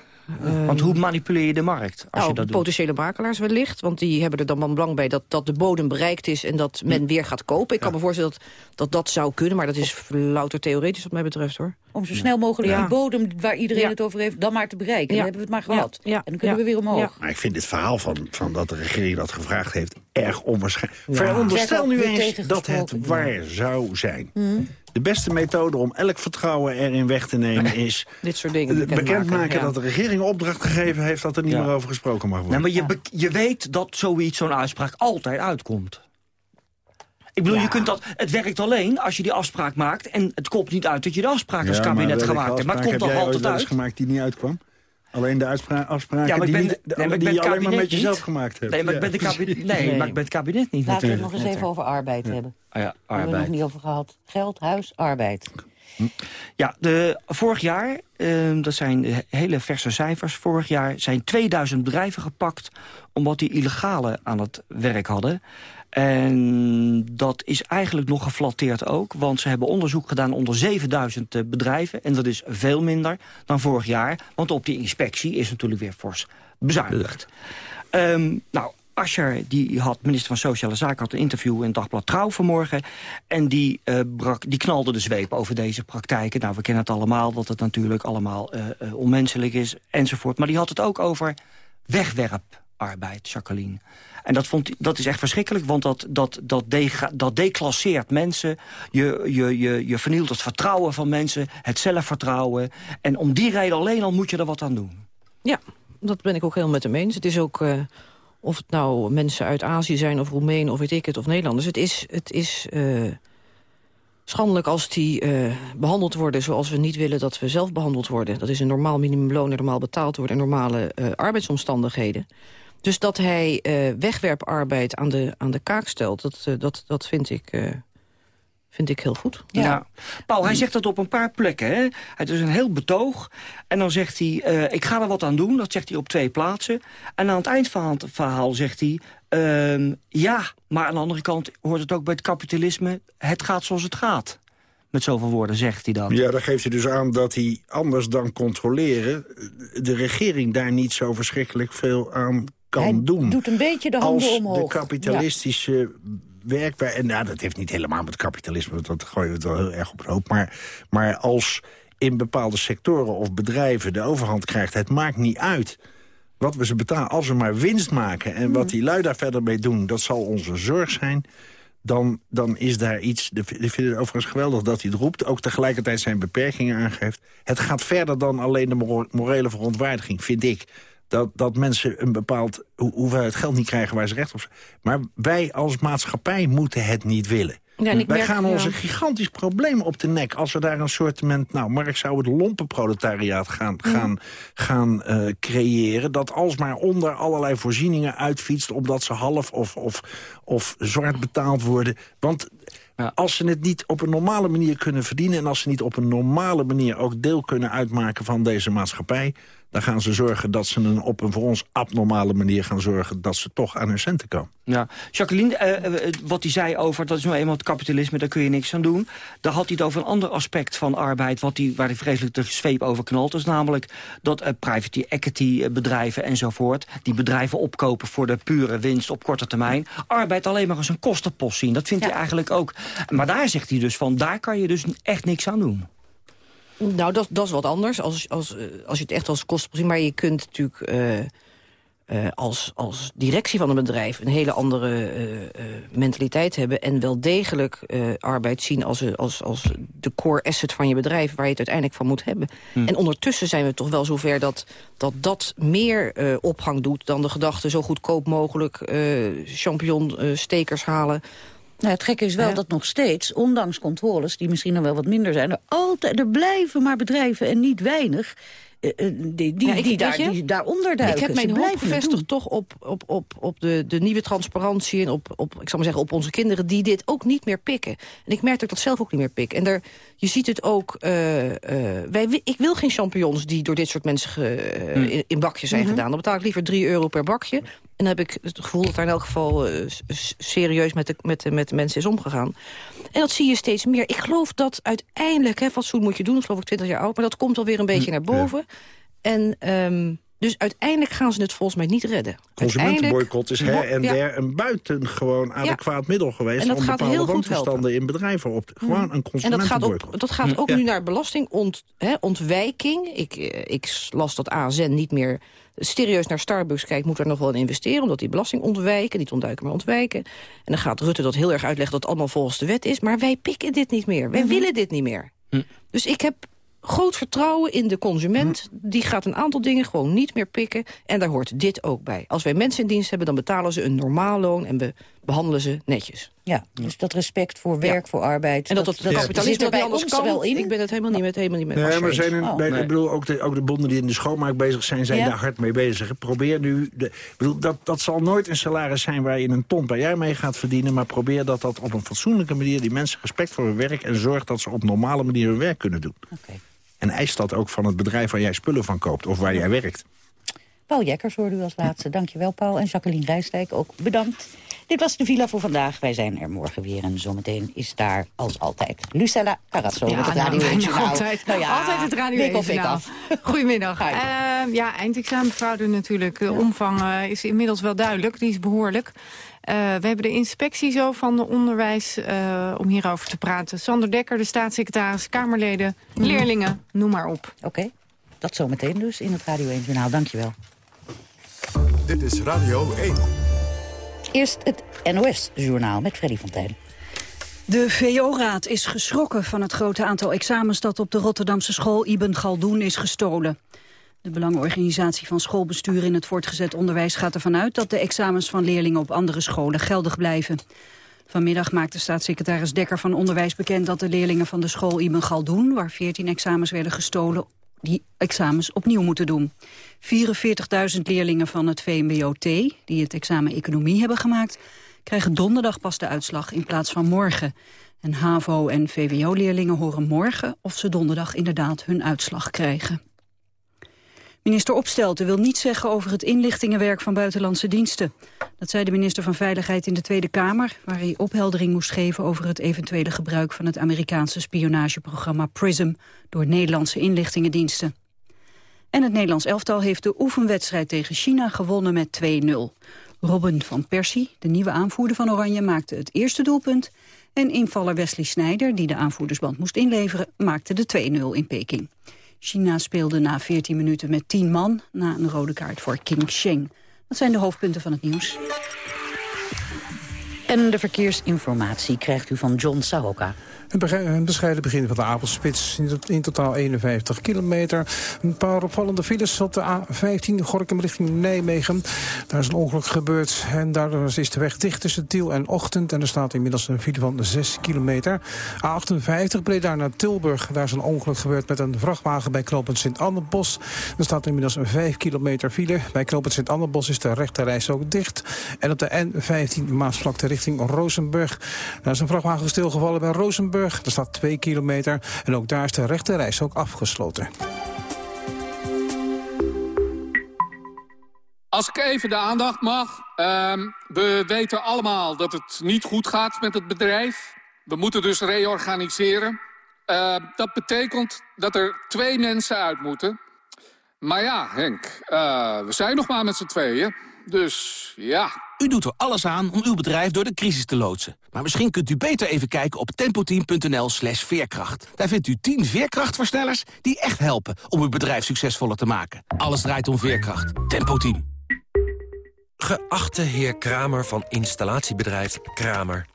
Want hoe manipuleer je de markt? Als nou, je dat doet? potentiële makelaars wellicht. Want die hebben er dan belang bij dat, dat de bodem bereikt is... en dat men weer gaat kopen. Ik kan me voorstellen dat, dat dat zou kunnen... maar dat is louter theoretisch wat mij betreft, hoor. Om zo snel mogelijk die bodem waar iedereen het over heeft... dan maar te bereiken. Dan hebben we het maar gehad. En dan kunnen we weer omhoog. Maar ik vind dit verhaal van, van dat de regering dat gevraagd heeft... erg onwaarschijnlijk. Veronderstel nu eens dat het waar zou zijn. Mhm. De beste methode om elk vertrouwen erin weg te nemen is... Dit soort dingen bekendmaken dat de regering opdracht gegeven heeft... dat er niet meer over gesproken mag worden. Nee, maar je, je weet dat zoiets, zo'n uitspraak, altijd uitkomt. Ik bedoel, je kunt dat, het werkt alleen als je die afspraak maakt... en het komt niet uit dat je de afspraak als kabinet gemaakt hebt. Maar het komt toch altijd uit? gemaakt die niet uitkwam? Alleen de afspraken ja, die, niet, nee, die je alleen maar met jezelf gemaakt hebt. Nee, maar, ik ben, de kabinet, nee, maar ik ben het kabinet niet. Laten we het nog eens even over arbeid hebben. Oh ja, arbeid. Daar hebben we het nog niet over gehad. Geld, huis, arbeid. Ja, de, vorig jaar, uh, dat zijn hele verse cijfers... vorig jaar zijn 2000 bedrijven gepakt... omdat die illegale aan het werk hadden. En dat is eigenlijk nog geflatteerd ook. Want ze hebben onderzoek gedaan onder 7000 eh, bedrijven. En dat is veel minder dan vorig jaar. Want op die inspectie is natuurlijk weer fors bezuinigd. Um, nou, Ascher, die had, minister van Sociale Zaken, had een interview in Dagblad Trouw vanmorgen. En die, uh, brak, die knalde de zweep over deze praktijken. Nou, we kennen het allemaal, dat het natuurlijk allemaal uh, onmenselijk is, enzovoort. Maar die had het ook over wegwerparbeid, Jacqueline. En dat, vond, dat is echt verschrikkelijk, want dat, dat, dat, de, dat declasseert mensen. Je, je, je, je vernielt het vertrouwen van mensen, het zelfvertrouwen. En om die reden alleen al moet je er wat aan doen. Ja, dat ben ik ook helemaal met hem eens. Het is ook, uh, of het nou mensen uit Azië zijn of Roemenen of weet ik het, of Nederlanders. Het is, het is uh, schandelijk als die uh, behandeld worden zoals we niet willen dat we zelf behandeld worden. Dat is een normaal minimumloon en normaal betaald worden en normale arbeidsomstandigheden. Dus dat hij uh, wegwerparbeid aan de, aan de kaak stelt, dat, uh, dat, dat vind ik... Uh, vind ik heel goed. Ja. ja. Paul, hij zegt dat op een paar plekken. Hè? Het is een heel betoog. En dan zegt hij, ik ga er wat aan doen. Dat zegt hij op twee plaatsen. En aan het eind van het verhaal zegt hij... Uh, ja, maar aan de andere kant hoort het ook bij het kapitalisme... het gaat zoals het gaat. Met zoveel woorden zegt hij dan. Ja, dan geeft hij dus aan dat hij anders dan controleren... de regering daar niet zo verschrikkelijk veel aan kan Hij doen. doet een beetje de handen Als omhoog. de kapitalistische ja. werkbaar... en nou, dat heeft niet helemaal met kapitalisme... dat gooien we het wel heel erg op een hoop. Maar, maar als in bepaalde sectoren of bedrijven de overhand krijgt... het maakt niet uit wat we ze betalen. Als we maar winst maken en wat die lui daar verder mee doen... dat zal onze zorg zijn... Dan, dan is daar iets... Ik vind het overigens geweldig dat hij het roept. Ook tegelijkertijd zijn beperkingen aangeeft. Het gaat verder dan alleen de morele verontwaardiging, vind ik dat, dat mensen een bepaald hoeveelheid geld niet krijgen waar ze recht op zijn. Maar wij als maatschappij moeten het niet willen. Ja, wij merk, gaan ons ja. een gigantisch probleem op de nek... als we daar een soort... nou, Mark zou het lompenproletariaat gaan, ja. gaan, gaan uh, creëren... dat alsmaar onder allerlei voorzieningen uitfietst... omdat ze half of, of, of zwart betaald worden. Want ja. Als ze het niet op een normale manier kunnen verdienen... en als ze niet op een normale manier ook deel kunnen uitmaken van deze maatschappij... dan gaan ze zorgen dat ze een, op een voor ons abnormale manier gaan zorgen... dat ze toch aan hun centen komen. Ja. Jacqueline, uh, wat hij zei over, dat is nou eenmaal het kapitalisme... daar kun je niks aan doen. Daar had hij het over een ander aspect van arbeid... Wat die, waar hij vreselijk de zweep over knalt. Dat is namelijk dat uh, private equity bedrijven enzovoort... die bedrijven opkopen voor de pure winst op korte termijn... arbeid alleen maar als een kostenpost zien. Dat vindt ja. hij eigenlijk ook. Maar daar zegt hij dus van, daar kan je dus echt niks aan doen. Nou, dat, dat is wat anders, als, als, als je het echt als kostenpost ziet. Maar je kunt natuurlijk... Uh, uh, als, als directie van een bedrijf een hele andere uh, mentaliteit hebben... en wel degelijk arbeid zien als, als, als de core asset van je bedrijf... waar je het uiteindelijk van moet hebben. Hmm. En ondertussen zijn we toch wel zover dat dat, dat meer ophang doet... dan de gedachte zo goedkoop mogelijk champignon-stekers halen... Nou, het gekke is wel ja. dat nog steeds, ondanks controles... die misschien nog wel wat minder zijn... er, altijd, er blijven maar bedrijven en niet weinig... Uh, die, die, ja, ik, die, daar, die daaronder duiken. Ik heb mijn hoop gevestigd toch op, op, op, op de, de nieuwe transparantie... en op, op, ik zal maar zeggen, op onze kinderen die dit ook niet meer pikken. En ik merk dat ik dat zelf ook niet meer pik. En daar, je ziet het ook... Uh, wij, ik wil geen champignons die door dit soort mensen ge, hmm. in, in, bakjes zijn mm -hmm. gedaan. Dan betaal ik liever 3 euro per bakje. En dan heb ik het gevoel dat daar in elk geval serieus met de, met, de, met de mensen is omgegaan. En dat zie je steeds meer. Ik geloof dat uiteindelijk, hè, fatsoen moet je doen, dat geloof ik 20 jaar oud... maar dat komt alweer een beetje naar boven. Ja. En um, dus uiteindelijk gaan ze het volgens mij niet redden. Consumentenboycott is her en ja. der een buitengewoon adequaat ja. middel geweest... En dat om gaat bepaalde wantoestanden in bedrijven op te... Gewoon mm. een consumentenboycott. En dat gaat, op, dat gaat ook ja. nu naar belastingontwijking. Ik, ik las dat ASN niet meer serieus naar Starbucks kijkt... moet er nog wel in investeren, omdat die belasting ontwijken. Niet ontduiken, maar ontwijken. En dan gaat Rutte dat heel erg uitleggen dat het allemaal volgens de wet is. Maar wij pikken dit niet meer. Wij mm -hmm. willen dit niet meer. Mm. Dus ik heb groot vertrouwen in de consument. Die gaat een aantal dingen gewoon niet meer pikken. En daar hoort dit ook bij. Als wij mensen in dienst hebben, dan betalen ze een normaal loon... en we behandelen ze netjes. Ja, dus dat respect voor werk, ja. voor arbeid. En dat, dat, dat kapitalisme dat anders kan. Wel in. Ik ben het helemaal niet met helemaal niet met nee, maar zijn een, oh, bij, nee. Ik bedoel, ook de, ook de bonden die in de schoonmaak bezig zijn... zijn ja. daar hard mee bezig. Probeer nu... De, bedoel, dat, dat zal nooit een salaris zijn waar je een ton per jaar mee gaat verdienen... maar probeer dat dat op een fatsoenlijke manier... die mensen respect voor hun werk... en zorg dat ze op normale manier hun werk kunnen doen. Okay. En eist dat ook van het bedrijf waar jij spullen van koopt of waar jij werkt. Paul Jekkers hoorde u als laatste. Dankjewel, Paul. En Jacqueline Rijsdijk ook bedankt. Dit was de villa voor vandaag. Wij zijn er morgen weer en zometeen is daar als altijd Lucella Carazzo ja, met het nou, Radio 1 Altijd, nou ja, altijd het Radio week 1 op week Journaal. af. Goedemiddag. Uh, ja, eindexamenfraude natuurlijk. De omvang uh, is inmiddels wel duidelijk. Die is behoorlijk. Uh, we hebben de inspectie zo van de onderwijs uh, om hierover te praten. Sander Dekker, de staatssecretaris, Kamerleden, Mhm. leerlingen, noem maar op. Oké, dat zometeen dus in het Radio 1 Journaal. Dankjewel. Dit is Radio 1. Eerst het NOS-journaal met Freddy Fontijn. De VO-raad is geschrokken van het grote aantal examens dat op de Rotterdamse school Ibn Galdoen is gestolen. De belangenorganisatie van schoolbestuur in het voortgezet onderwijs gaat ervan uit dat de examens van leerlingen op andere scholen geldig blijven. Vanmiddag maakte staatssecretaris Dekker van Onderwijs bekend dat de leerlingen van de school Ibn Galdoen, waar 14 examens werden gestolen, die examens opnieuw moeten doen. 44.000 leerlingen van het VMBO-T, die het examen economie hebben gemaakt, krijgen donderdag pas de uitslag in plaats van morgen. En HAVO- en VWO-leerlingen horen morgen of ze donderdag inderdaad hun uitslag krijgen. Minister Opstelten wil niets zeggen over het inlichtingenwerk van buitenlandse diensten. Dat zei de minister van Veiligheid in de Tweede Kamer... waar hij opheldering moest geven over het eventuele gebruik... van het Amerikaanse spionageprogramma PRISM... door Nederlandse inlichtingendiensten. En het Nederlands elftal heeft de oefenwedstrijd tegen China gewonnen met 2-0. Robin van Persie, de nieuwe aanvoerder van Oranje, maakte het eerste doelpunt... en invaller Wesley Sneijder, die de aanvoerdersband moest inleveren... maakte de 2-0 in Peking. China speelde na 14 minuten met 10 man... na een rode kaart voor King Sheng. Dat zijn de hoofdpunten van het nieuws. En de verkeersinformatie krijgt u van John Sahoka. Een bescheiden begin van de avondspits. In totaal 51 kilometer. Een paar opvallende files op de A15 Gorkum richting Nijmegen. Daar is een ongeluk gebeurd. En daardoor is de weg dicht tussen Tiel en Ochtend. En er staat inmiddels een file van 6 kilometer. A58 Breda naar Tilburg. Daar is een ongeluk gebeurd met een vrachtwagen bij knooppunt Sint-Annebos. Er staat inmiddels een 5 kilometer file. Bij knooppunt Sint-Annebos is de rechterreis ook dicht. En op de N15 Maasvlakte richting Rozenburg. Daar is een vrachtwagen stilgevallen bij Rozenburg. Er staat 2 kilometer en ook daar is de rechterreis ook afgesloten. Als ik even de aandacht mag. Uh, we weten allemaal dat het niet goed gaat met het bedrijf. We moeten dus reorganiseren. Uh, dat betekent dat er twee mensen uit moeten. Maar ja, Henk, uh, we zijn nog maar met z'n tweeën. Dus ja... U doet er alles aan om uw bedrijf door de crisis te loodsen. Maar misschien kunt u beter even kijken op tempoteam.nl slash veerkracht. Daar vindt u 10 veerkrachtversnellers die echt helpen om uw bedrijf succesvoller te maken. Alles draait om veerkracht. Tempo Team. Geachte heer Kramer van installatiebedrijf Kramer.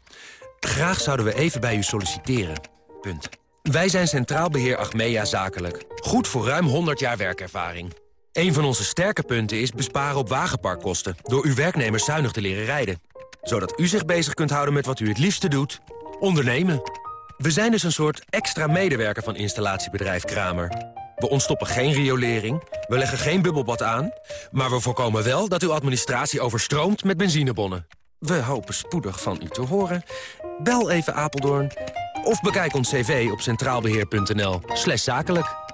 Graag zouden we even bij u solliciteren. Punt. Wij zijn Centraal Beheer Achmea Zakelijk. Goed voor ruim 100 jaar werkervaring. Een van onze sterke punten is besparen op wagenparkkosten... door uw werknemers zuinig te leren rijden. Zodat u zich bezig kunt houden met wat u het liefste doet. Ondernemen. We zijn dus een soort extra medewerker van installatiebedrijf Kramer. We ontstoppen geen riolering, we leggen geen bubbelbad aan... maar we voorkomen wel dat uw administratie overstroomt met benzinebonnen. We hopen spoedig van u te horen. Bel even Apeldoorn of bekijk ons cv op centraalbeheer.nl zakelijk.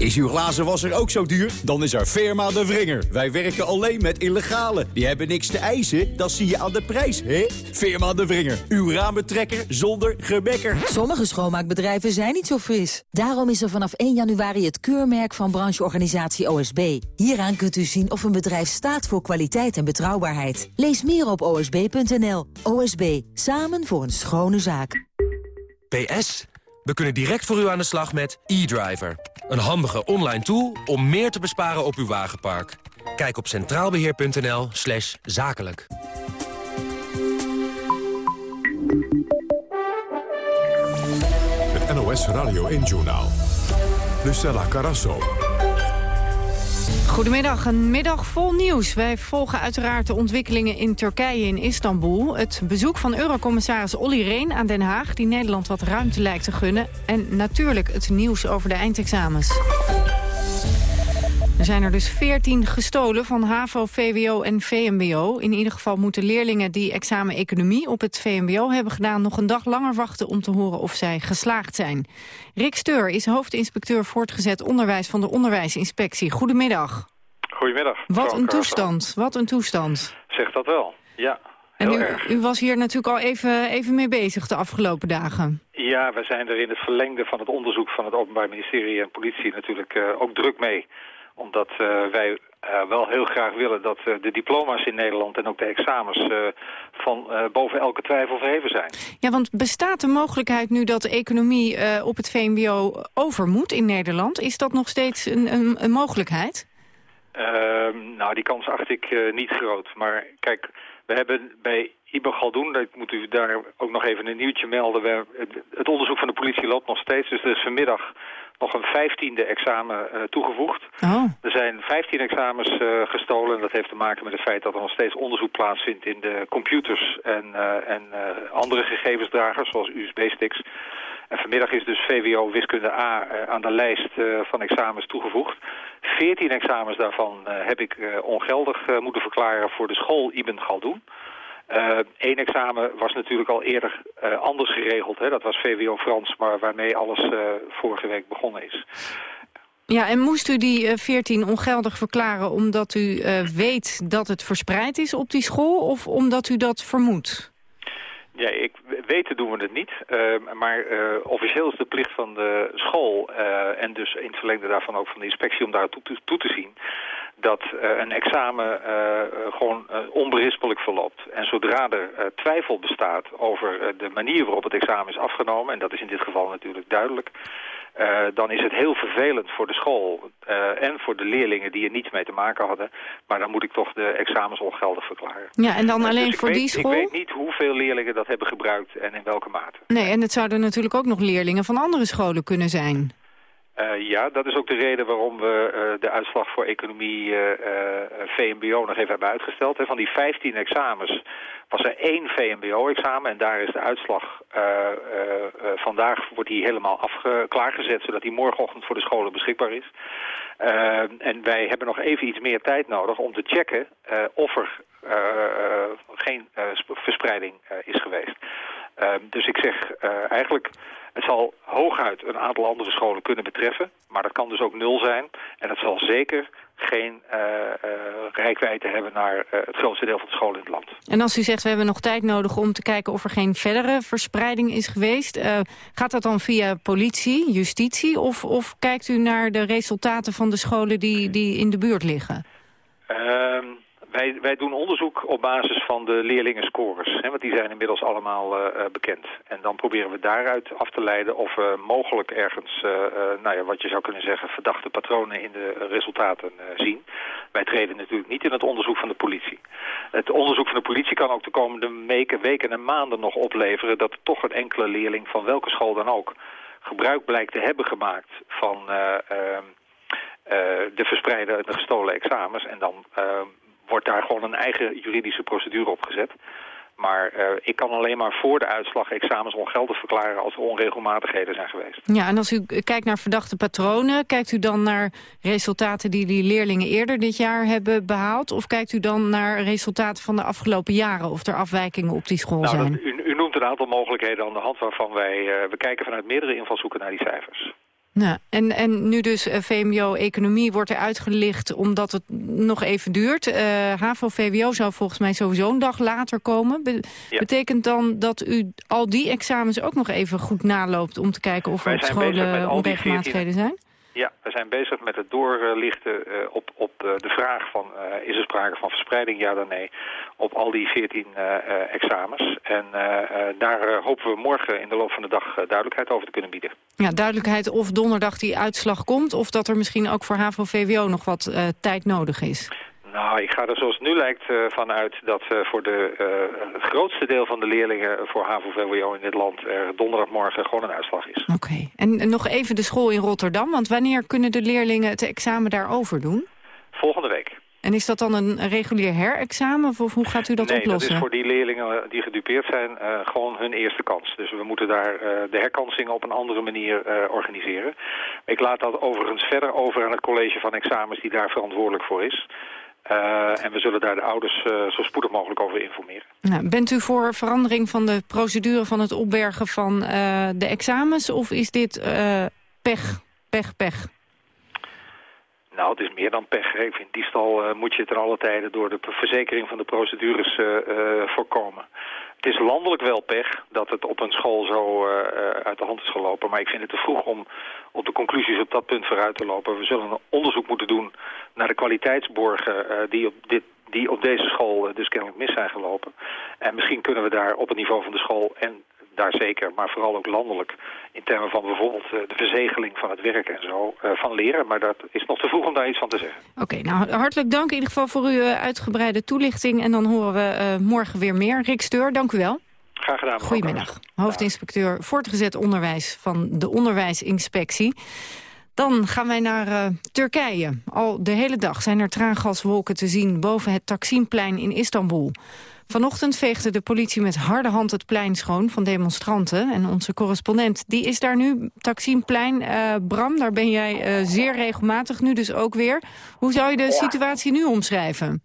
Is uw glazenwasser ook zo duur? Dan is er Firma de Vringer. Wij werken alleen met illegale. Die hebben niks te eisen, dat zie je aan de prijs, hè? Firma de Vringer. Uw ramentrekker zonder gebekker. Sommige schoonmaakbedrijven zijn niet zo fris. Daarom is er vanaf 1 januari het keurmerk van brancheorganisatie OSB. Hieraan kunt u zien of een bedrijf staat voor kwaliteit en betrouwbaarheid. Lees meer op osb.nl. OSB, samen voor een schone zaak. PS, we kunnen direct voor u aan de slag met e-driver. Een handige online tool om meer te besparen op uw wagenpark. Kijk op centraalbeheer.nl slash zakelijk. Het NOS Radio 1-journaal. Lucella Carasso. Goedemiddag, een middag vol nieuws. Wij volgen uiteraard de ontwikkelingen in Turkije in Istanbul. Het bezoek van Eurocommissaris Olly Rehn aan Den Haag... die Nederland wat ruimte lijkt te gunnen. En natuurlijk het nieuws over de eindexamens. Er zijn er dus 14 gestolen van HAVO, VWO en VMBO. In ieder geval moeten leerlingen die examen economie op het VMBO hebben gedaan... nog een dag langer wachten om te horen of zij geslaagd zijn. Rick Steur is hoofdinspecteur voortgezet onderwijs van de Onderwijsinspectie. Goedemiddag. Goedemiddag. Wat een toestand, wat een toestand. Zeg dat wel. Ja, en u, u, was hier natuurlijk al even, even mee bezig de afgelopen dagen. Ja, we zijn er in het verlengde van het onderzoek van het Openbaar Ministerie en politie natuurlijk uh, ook druk mee. Omdat uh, wij uh, wel heel graag willen dat de diploma's in Nederland en ook de examens van boven elke twijfel verheven zijn. Ja, want bestaat de mogelijkheid nu dat de economie op het VMBO over moet in Nederland? Is dat nog steeds een, een, een mogelijkheid? Ehm, nou, die kans acht ik niet groot. Maar kijk, we hebben bij Iber Galdoen, ik moet u daar ook nog even een nieuwtje melden. We, het, onderzoek van de politie loopt nog steeds, dus er is vanmiddag nog een vijftiende examen uh, toegevoegd. Oh. Er zijn vijftien examens uh, gestolen. Dat heeft te maken met het feit dat er nog steeds onderzoek plaatsvindt in de computers en, uh, en andere gegevensdragers, zoals USB-sticks. En vanmiddag is dus VWO Wiskunde A aan de lijst van examens toegevoegd. Veertien examens daarvan heb ik ongeldig moeten verklaren voor de school Ibn Galdoen. Eén examen was natuurlijk al eerder uh, anders geregeld. Hè? Dat was VWO Frans, maar waarmee alles uh, vorige week begonnen is. Ja, en moest u die uh, 14 ongeldig verklaren omdat u weet dat het verspreid is op die school... of omdat u dat vermoedt? Ja, ik, weten doen we het niet. Uh, maar uh, officieel is de plicht van de school... Uh, en dus in het verlengde daarvan ook van de inspectie om daar toe te, toe te zien... dat een examen gewoon onberispelijk verloopt. En zodra er twijfel bestaat over de manier waarop het examen is afgenomen... en dat is in dit geval natuurlijk duidelijk... Uh, dan is het heel vervelend voor de school uh, en voor de leerlingen die er niets mee te maken hadden. Maar dan moet ik toch de examens ongeldig verklaren. Ja, en dan alleen dus voor weet, die school? Ik weet niet hoeveel leerlingen dat hebben gebruikt en in welke mate. Nee, en het zouden natuurlijk ook nog leerlingen van andere scholen kunnen zijn. Uh, ja, dat is ook de reden waarom we uh, de uitslag voor economie uh, VMBO nog even hebben uitgesteld. Van die 15 examens was er één VMBO-examen en daar is de uitslag vandaag wordt die helemaal klaargezet, zodat die morgenochtend voor de scholen beschikbaar is. en wij hebben nog even iets meer tijd nodig om te checken of er geen verspreiding is geweest. dus ik zeg eigenlijk... Het zal hooguit een aantal andere scholen kunnen betreffen, maar dat kan dus ook nul zijn. En het zal zeker geen uh, uh, rijkwijde hebben naar uh, het grootste deel van de scholen in het land. En als u zegt we hebben nog tijd nodig om te kijken of er geen verdere verspreiding is geweest, gaat dat dan via politie, justitie of, of kijkt u naar de resultaten van de scholen die, die in de buurt liggen? Ehm, wij, wij, doen onderzoek op basis van de leerlingenscores, hè, want die zijn inmiddels allemaal uh, bekend. En dan proberen we daaruit af te leiden of we mogelijk ergens, uh, nou ja, wat je zou kunnen zeggen, verdachte patronen in de resultaten zien. Wij treden natuurlijk niet in het onderzoek van de politie. Het onderzoek van de politie kan ook de komende weken, weken en maanden nog opleveren dat toch een enkele leerling van welke school dan ook gebruik blijkt te hebben gemaakt van ehm, de verspreide, de gestolen examens en dan ehm, wordt daar gewoon een eigen juridische procedure op gezet. Maar uh, ik kan alleen maar voor de uitslag examens ongeldig verklaren als er onregelmatigheden zijn geweest. Ja, en als u kijkt naar verdachte patronen, kijkt u dan naar resultaten die die leerlingen eerder dit jaar hebben behaald? Of kijkt u dan naar resultaten van de afgelopen jaren of er afwijkingen op die school nou, zijn? Dat, u, u, noemt een aantal mogelijkheden aan de hand waarvan wij, uh, we kijken vanuit meerdere invalshoeken naar die cijfers. Nou, en, en nu dus uh, VMBO-economie wordt er uitgelicht omdat het nog even duurt. Uh, HAVO-VWO zou volgens mij sowieso een dag later komen. Be ja. Betekent dan dat u al die examens ook nog even goed naloopt... om te kijken of er op scholen onregelmatigheden zijn? Ja, we zijn bezig met het doorlichten uh, op, op uh, de vraag van... Uh, is er sprake van verspreiding, ja dan nee, op al die 14 examens. En daar hopen we morgen in de loop van de dag duidelijkheid over te kunnen bieden. Ja, duidelijkheid of donderdag die uitslag komt... of dat er misschien ook voor HAVO-VWO nog wat tijd nodig is. Nou, ik ga er zoals het nu lijkt uh, vanuit dat uh, voor de, uh, het grootste deel van de leerlingen voor HAVO-VWO in dit land er donderdagmorgen gewoon een uitslag is. Oké, okay. en, en, nog even de school in Rotterdam, want wanneer kunnen de leerlingen het examen daarover doen? Volgende week. En is dat dan een regulier herexamen of hoe gaat u dat nee, oplossen? Nee, dat is voor die leerlingen die gedupeerd zijn uh, gewoon hun eerste kans. Dus we moeten daar uh, de herkansingen op een andere manier uh, organiseren. Ik laat dat overigens verder over aan het college van examens die daar verantwoordelijk voor is. Uh, en we zullen daar de ouders uh, zo spoedig mogelijk over informeren. Nou, bent u voor verandering van de procedure van het opbergen van uh, de examens? Of is dit pech, pech, pech? Nou, het is meer dan pech. Ik vind diefstal moet je ten alle tijden door de verzekering van de procedures voorkomen. Het is landelijk wel pech dat het op een school zo uit de hand is gelopen. Maar ik vind het te vroeg om op de conclusies op dat punt vooruit te lopen. We zullen een onderzoek moeten doen naar de kwaliteitsborgen die op, dit, die op deze school dus kennelijk mis zijn gelopen. En misschien kunnen we daar op het niveau van de school en daar zeker, maar vooral ook landelijk... in termen van bijvoorbeeld eh, de verzegeling van het werk en zo, eh, van leren. Maar dat is nog te vroeg om daar iets van te zeggen. Oké, nou hartelijk dank in ieder geval voor uw eh, uitgebreide toelichting. En dan horen we morgen weer meer. Rick Steur, dank u wel. Graag gedaan. Goedemiddag. Hoofdinspecteur voortgezet onderwijs van de onderwijsinspectie. Dan gaan wij naar Turkije. Al de hele dag zijn er traangaswolken te zien boven het Taksimplein in Istanbul. Vanochtend veegde de politie met harde hand het plein schoon van demonstranten. En onze correspondent die is daar nu, Taksimplein. Uh, Bram, daar ben jij uh, zeer regelmatig nu dus ook weer. Hoe zou je de situatie nu omschrijven?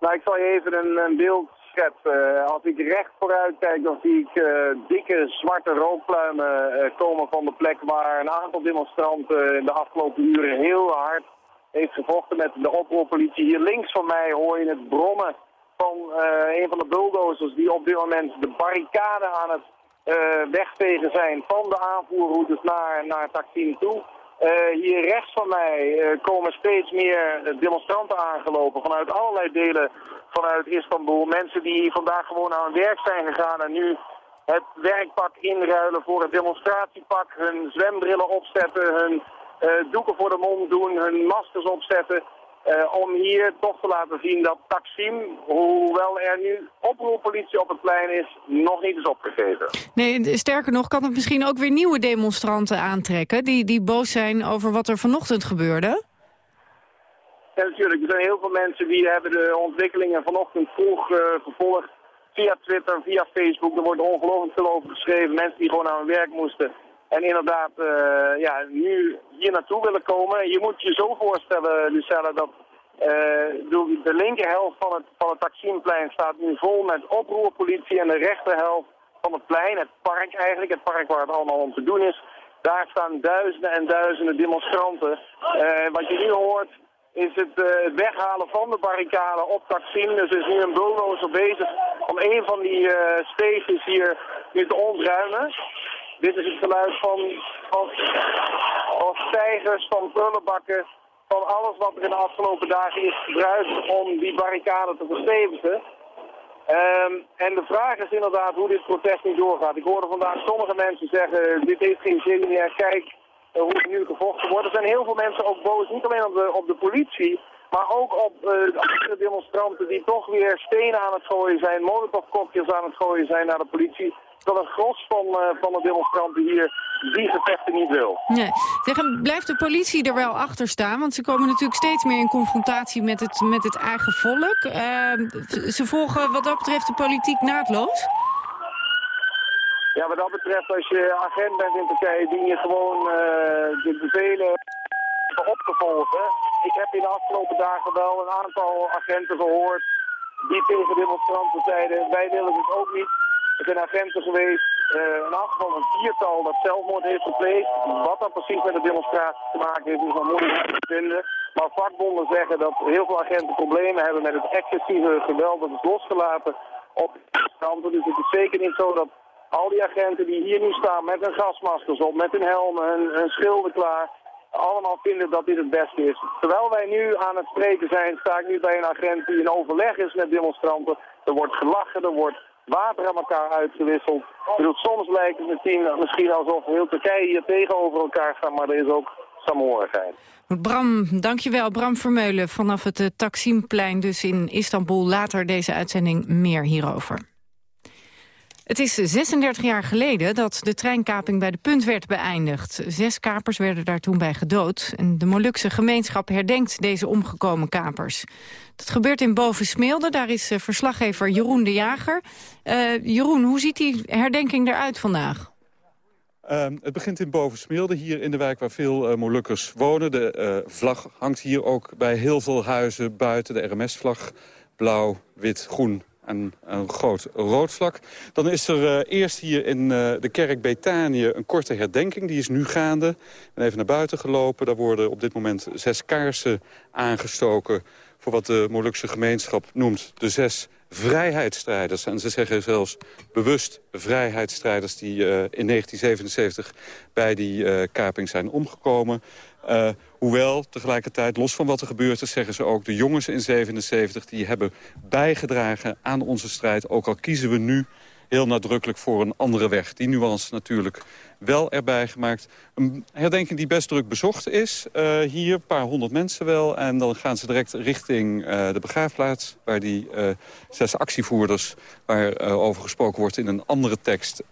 Nou, ik zal je even een, een beeld schetsen. Als ik recht vooruit kijk, dan zie ik uh, dikke zwarte rookpluimen komen van de plek waar een aantal demonstranten in de afgelopen uren heel hard heeft gevochten met de oproerpolitie. Hier links van mij hoor je het brommen van uh, een van de bulldozers die op dit moment de barricade aan het uh, wegvegen zijn van de aanvoerroutes naar, naar Taksim toe. Uh, hier rechts van mij komen steeds meer demonstranten aangelopen vanuit allerlei delen vanuit Istanbul. Mensen die vandaag gewoon aan hun werk zijn gegaan en nu het werkpak inruilen voor het demonstratiepak, hun zwembrillen opzetten, hun doeken voor de mond doen, hun maskers opzetten. Uh, om hier toch te laten zien dat Taksim, hoewel er nu oproerpolitie op het plein is, nog niet is opgegeven. Nee, sterker nog kan het misschien ook weer nieuwe demonstranten aantrekken... die, die boos zijn over wat er vanochtend gebeurde? Ja, natuurlijk. Er zijn heel veel mensen die hebben de ontwikkelingen vanochtend vroeg uh, gevolgd. Via Twitter, via Facebook. Er wordt ongelooflijk veel over geschreven. Mensen die gewoon aan hun werk moesten. En inderdaad, uh, ja, nu hier naartoe willen komen. Je moet je zo voorstellen, Lucella, dat uh, de, de linkerhelft van het, van het Taksimplein staat nu vol met oproerpolitie. En de rechterhelft van het plein, het park eigenlijk, het park waar het allemaal om te doen is. Daar staan duizenden en duizenden demonstranten. Uh, wat je nu hoort is het weghalen van de barricade op Taksim. Dus is nu een bulldozer bezig om een van die uh, stages hier nu te ontruimen. Dit is het geluid van, van, van stijgers, van prullenbakken, van alles wat er in de afgelopen dagen is gebruikt om die barricade te verstevigen. Um, en de vraag is inderdaad hoe dit protest nu doorgaat. Ik hoorde vandaag sommige mensen zeggen, dit heeft geen zin meer, kijk hoe het nu gevochten wordt. Er zijn heel veel mensen ook boos, niet alleen op de, op de politie, maar ook op uh, de andere demonstranten die toch weer stenen aan het gooien zijn, molotovcocktails aan het gooien zijn naar de politie dat een gros van, uh, van de demonstranten hier die gevechten niet wil. Nee. Zeg, blijft de politie er wel achter staan? Want ze komen natuurlijk steeds meer in confrontatie met het, met het eigen volk. Uh, ze volgen wat dat betreft de politiek naadloos? Ja, wat dat betreft, als je agent bent in Turkije, dien je gewoon uh, de bevelen op te volgen. Ik heb in de afgelopen dagen wel een aantal agenten gehoord die tegen demonstranten zeiden, wij willen het ook niet. Er zijn agenten geweest, uh, in elk geval een viertal dat zelfmoord heeft gepleegd. Wat dat precies met de demonstratie te maken heeft, is nog moeilijk te vinden. Maar vakbonden zeggen dat heel veel agenten problemen hebben met het excessieve geweld dat is losgelaten op demonstranten. Dus het is zeker niet zo dat al die agenten die hier nu staan met hun gasmaskers op, met hun helmen, hun, hun schilden klaar, allemaal vinden dat dit het beste is. Terwijl wij nu aan het spreken zijn, sta ik nu bij een agent die in overleg is met demonstranten. Er wordt gelachen, er wordt water aan elkaar uitgewisseld. Bedoel, soms lijkt het misschien, misschien alsof heel Turkije hier tegenover elkaar staat, maar er is ook samenhorigheid. Bram, dankjewel. Bram Vermeulen vanaf het Taksimplein dus in Istanbul. Later deze uitzending meer hierover. Het is 36 jaar geleden dat de treinkaping bij de Punt werd beëindigd. Zes kapers werden daar toen bij gedood. En de Molukse gemeenschap herdenkt deze omgekomen kapers. Dat gebeurt in Bovensmeelde. Daar is eh, verslaggever Jeroen de Jager. Uh, Jeroen, hoe ziet die herdenking eruit vandaag? Um, het begint in Bovensmeelde, hier in de wijk waar veel uh, Molukkers wonen. De vlag hangt hier ook bij heel veel huizen buiten. De RMS-vlag, blauw, wit, groen, en een groot rood vlak. Dan is er eerst hier in de kerk Betanië een korte herdenking. Die is nu gaande. Ik even naar buiten gelopen. Daar worden op dit moment zes kaarsen aangestoken... voor wat de Molukse gemeenschap noemt de zes vrijheidsstrijders. En ze zeggen zelfs bewust vrijheidsstrijders... die uh, in 1977 bij die kaping zijn omgekomen. Hoewel, tegelijkertijd, los van wat er gebeurd is... zeggen ze ook, de jongens in 77 die hebben bijgedragen aan onze strijd. Ook al kiezen we nu heel nadrukkelijk voor een andere weg. Die nuance natuurlijk wel erbij gemaakt. Een herdenking die best druk bezocht is. Uh, hier een paar honderd mensen wel. En dan gaan ze direct richting uh, de begraafplaats... waar die uh, zes actievoerders, waar over gesproken wordt in een andere tekst...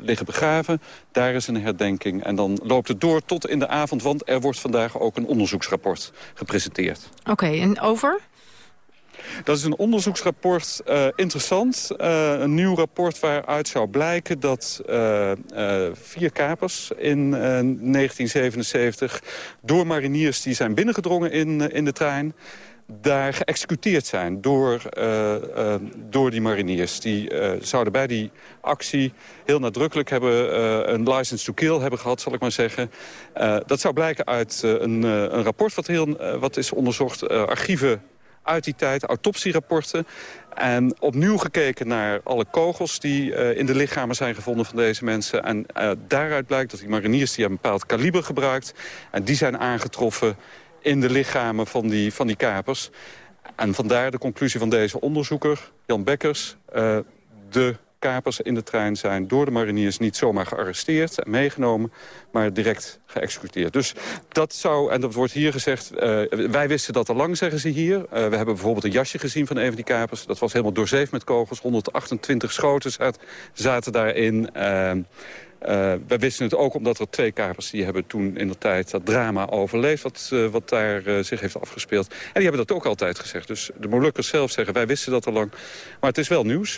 liggen begraven. Daar is een herdenking. En dan loopt het door tot in de avond... want er wordt vandaag ook een onderzoeksrapport gepresenteerd. Oké, en over? Dat is een onderzoeksrapport, uh, interessant. Uh, een nieuw rapport waaruit zou blijken dat uh, vier kapers in 1977... door mariniers die zijn binnengedrongen in, in de trein daar geëxecuteerd zijn door, door die mariniers. Die zouden bij die actie heel nadrukkelijk hebben een license to kill hebben gehad, zal ik maar zeggen. dat zou blijken uit een, een rapport wat, heel, wat is onderzocht, archieven uit die tijd, autopsierapporten. En opnieuw gekeken naar alle kogels die uh, in de lichamen zijn gevonden van deze mensen. En uh, daaruit blijkt dat die mariniers die een bepaald kaliber gebruikt. En die zijn aangetroffen in de lichamen van die, van die kapers. En vandaar de conclusie van deze onderzoeker, Jan Bekkers... Uh, de kapers in de trein zijn door de mariniers niet zomaar gearresteerd en meegenomen, maar direct geëxecuteerd. Dus dat zou, en dat wordt hier gezegd, uh, wij wisten dat al lang, zeggen ze hier. Uh, we hebben bijvoorbeeld een jasje gezien van een van die kapers. Dat was helemaal doorzeefd met kogels, 128 schoten zaten daarin. Uh, uh, wij wisten het ook omdat er twee kapers die hebben toen in de tijd dat drama overleefd... wat, uh, wat daar uh, zich heeft afgespeeld. En die hebben dat ook altijd gezegd. Dus de Molukkers zelf zeggen, wij wisten dat al lang. Maar het is wel nieuws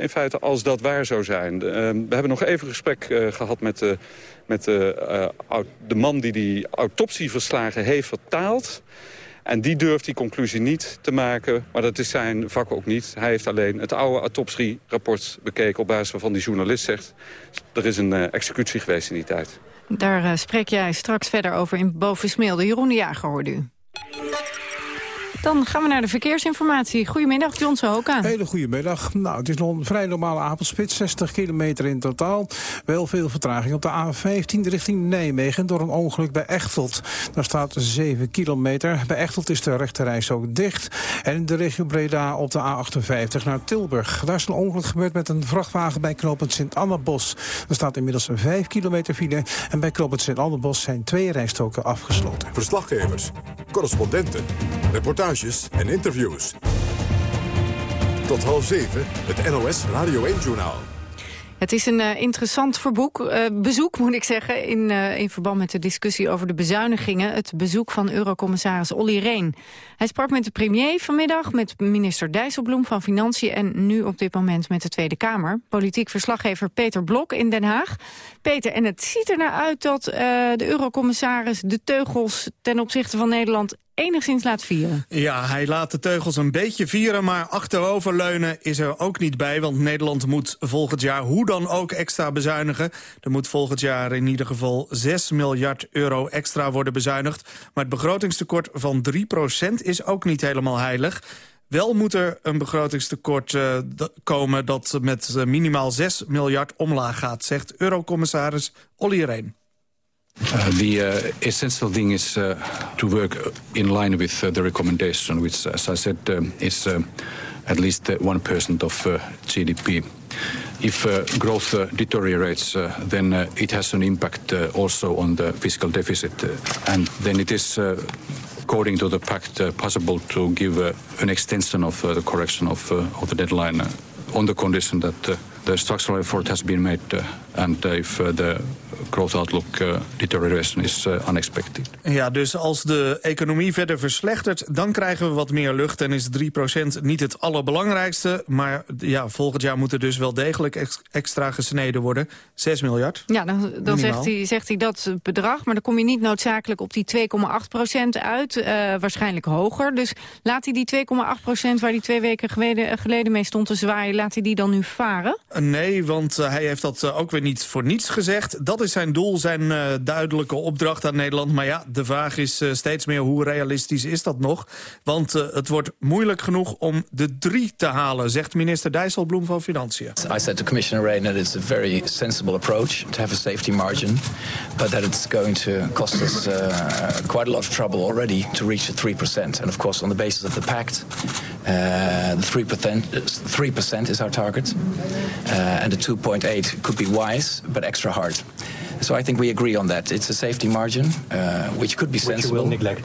in feite als dat waar zou zijn. we hebben nog even een gesprek gehad met, met de man die die autopsieverslagen heeft vertaald... En die durft die conclusie niet te maken, maar dat is zijn vak ook niet. Hij heeft alleen het oude autopsierapport bekeken op basis waarvan die journalist zegt... er is een uh, executie geweest in die tijd. Daar uh, spreek jij straks verder over in Bovensmeelde. Jeroen de Jager hoorde u. Dan gaan we naar de verkeersinformatie. Goedemiddag, John Sohoka. Hele goedemiddag. Nou, het is nog een vrij normale avondspits, 60 kilometer in totaal. Wel veel vertraging op de A15 richting Nijmegen door een ongeluk bij Echtelt. Daar staat 7 kilometer. Bij Echtelt is de rechterreis ook dicht. En in de regio Breda op de A58 naar Tilburg. Daar is een ongeluk gebeurd met een vrachtwagen bij knooppunt Sint-Annabos. Er staat inmiddels 5 kilometer file. En bij knooppunt Sint-Annabos zijn twee rijstoken afgesloten. Verslaggevers, correspondenten, reportages en interviews. Tot half zeven, het NOS Radio 1-journaal. Het is een uh, interessant verboek, uh, bezoek, moet ik zeggen... In, uh, in verband met de discussie over de bezuinigingen. Het bezoek van eurocommissaris Olly Reen. Hij sprak met de premier vanmiddag, met minister Dijsselbloem van Financiën... en nu op dit moment met de Tweede Kamer. Politiek verslaggever Peter Blok in Den Haag. Peter, en het ziet er naar uit dat de eurocommissaris de teugels... ten opzichte van Nederland enigszins laat vieren. Ja, hij laat de teugels een beetje vieren, maar achteroverleunen is er ook niet bij. Want Nederland moet volgend jaar hoe dan ook extra bezuinigen. Er moet volgend jaar in ieder geval 6 miljard euro extra worden bezuinigd. Maar het begrotingstekort van 3% is ook niet helemaal heilig. Wel moet er een begrotingstekort uh, komen dat met minimaal 6 miljard omlaag gaat, zegt eurocommissaris Olly Reen. Uh, the uh, essential thing is uh, to work in line with uh, the recommendation, which, uh, as I said, um, is uh, at least uh, 1% of uh, GDP. If uh, growth deteriorates, then it has an impact also on the fiscal deficit. and then it is, according to the pact, possible to give an extension of the correction of, of the deadline on the condition that the structural effort has been made and if the growth outlook deterioration is unexpected. Ja, dus als de economie verder verslechtert, dan krijgen we wat meer lucht en is 3% niet het allerbelangrijkste. Maar ja, volgend jaar moet er dus wel degelijk extra gesneden worden. 6 miljard. Ja, dan, dan zegt, hij, zegt hij dat bedrag, maar dan kom je niet noodzakelijk op die 2,8% uit. Uh, waarschijnlijk hoger. Dus laat hij die 2,8% waar hij twee weken geleden, geleden mee stond te zwaaien, laat hij die dan nu varen? Nee, want uh, hij heeft dat uh, ook weer niet voor niets gezegd. Dat is zijn doel, zijn duidelijke opdracht aan Nederland. Maar ja, de vraag is steeds meer hoe realistisch is dat nog? Want het wordt moeilijk genoeg om de drie te halen, zegt minister Dijsselbloem van Financiën. I said to Commissioner Rehn that it's a very sensible approach to have a safety margin, but that it's going to cost us uh, quite a lot of trouble already to reach the 3%. And of course, on the basis of the pact, uh, the 3%, 3% is our target, uh, and the 2.8 could be wise, but extra hard. So I think we agree on that. It's a safety margin, uh, which could be sensible. Which you will neglect.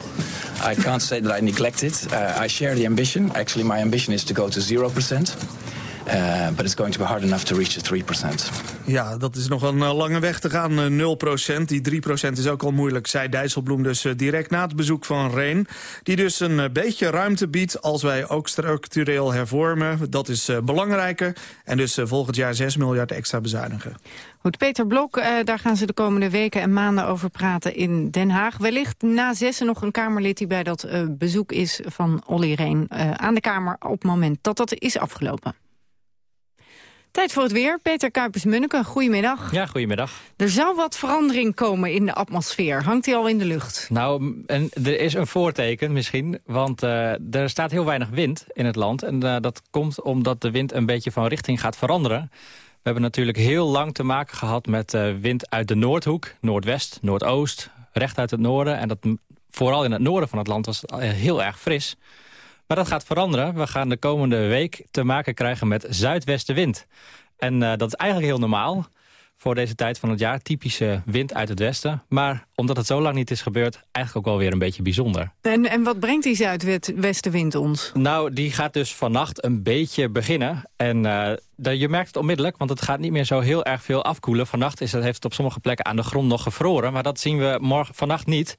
I can't say that I neglect it. Uh, I share the ambition. Actually, my ambition is to go to 0%. Uh, but it's going to be hard enough to reach the 3%. Ja, dat is nog een uh, lange weg te gaan, uh, 0%. Die 3% is ook al moeilijk, zei Dijsselbloem dus direct na het bezoek van Reen. Die dus een beetje ruimte biedt als wij ook structureel hervormen. Dat is belangrijker. En dus volgend jaar 6 miljard extra bezuinigen. Goed, Peter Blok, daar gaan ze de komende weken en maanden over praten in Den Haag. Wellicht na zessen nog een Kamerlid die bij dat bezoek is van Olly Reen aan de Kamer op het moment dat dat is afgelopen. Tijd voor het weer. Peter Kuipers-Munneke, goedemiddag. Ja, goedemiddag. Er zou wat verandering komen in de atmosfeer. Hangt die al in de lucht? Nou, en er is een voorteken misschien. Want uh, er staat heel weinig wind in het land. En uh, dat komt omdat de wind een beetje van richting gaat veranderen. We hebben natuurlijk heel lang te maken gehad met uh, wind uit de Noordhoek. Noordwest, Noordoost, recht uit het noorden. En dat vooral in het noorden van het land was heel erg fris. Maar dat gaat veranderen. We gaan de komende week te maken krijgen met zuidwestenwind. En uh, dat is eigenlijk heel normaal voor deze tijd van het jaar. Typische wind uit het westen. Maar omdat het zo lang niet is gebeurd, eigenlijk ook wel weer een beetje bijzonder. En, en wat brengt die zuidwestenwind ons? Nou, die gaat dus vannacht een beetje beginnen. En uh, je merkt het onmiddellijk, want het gaat niet meer zo heel erg veel afkoelen. Vannacht is het, heeft het op sommige plekken aan de grond nog gevroren. Maar dat zien we morgen, vannacht niet.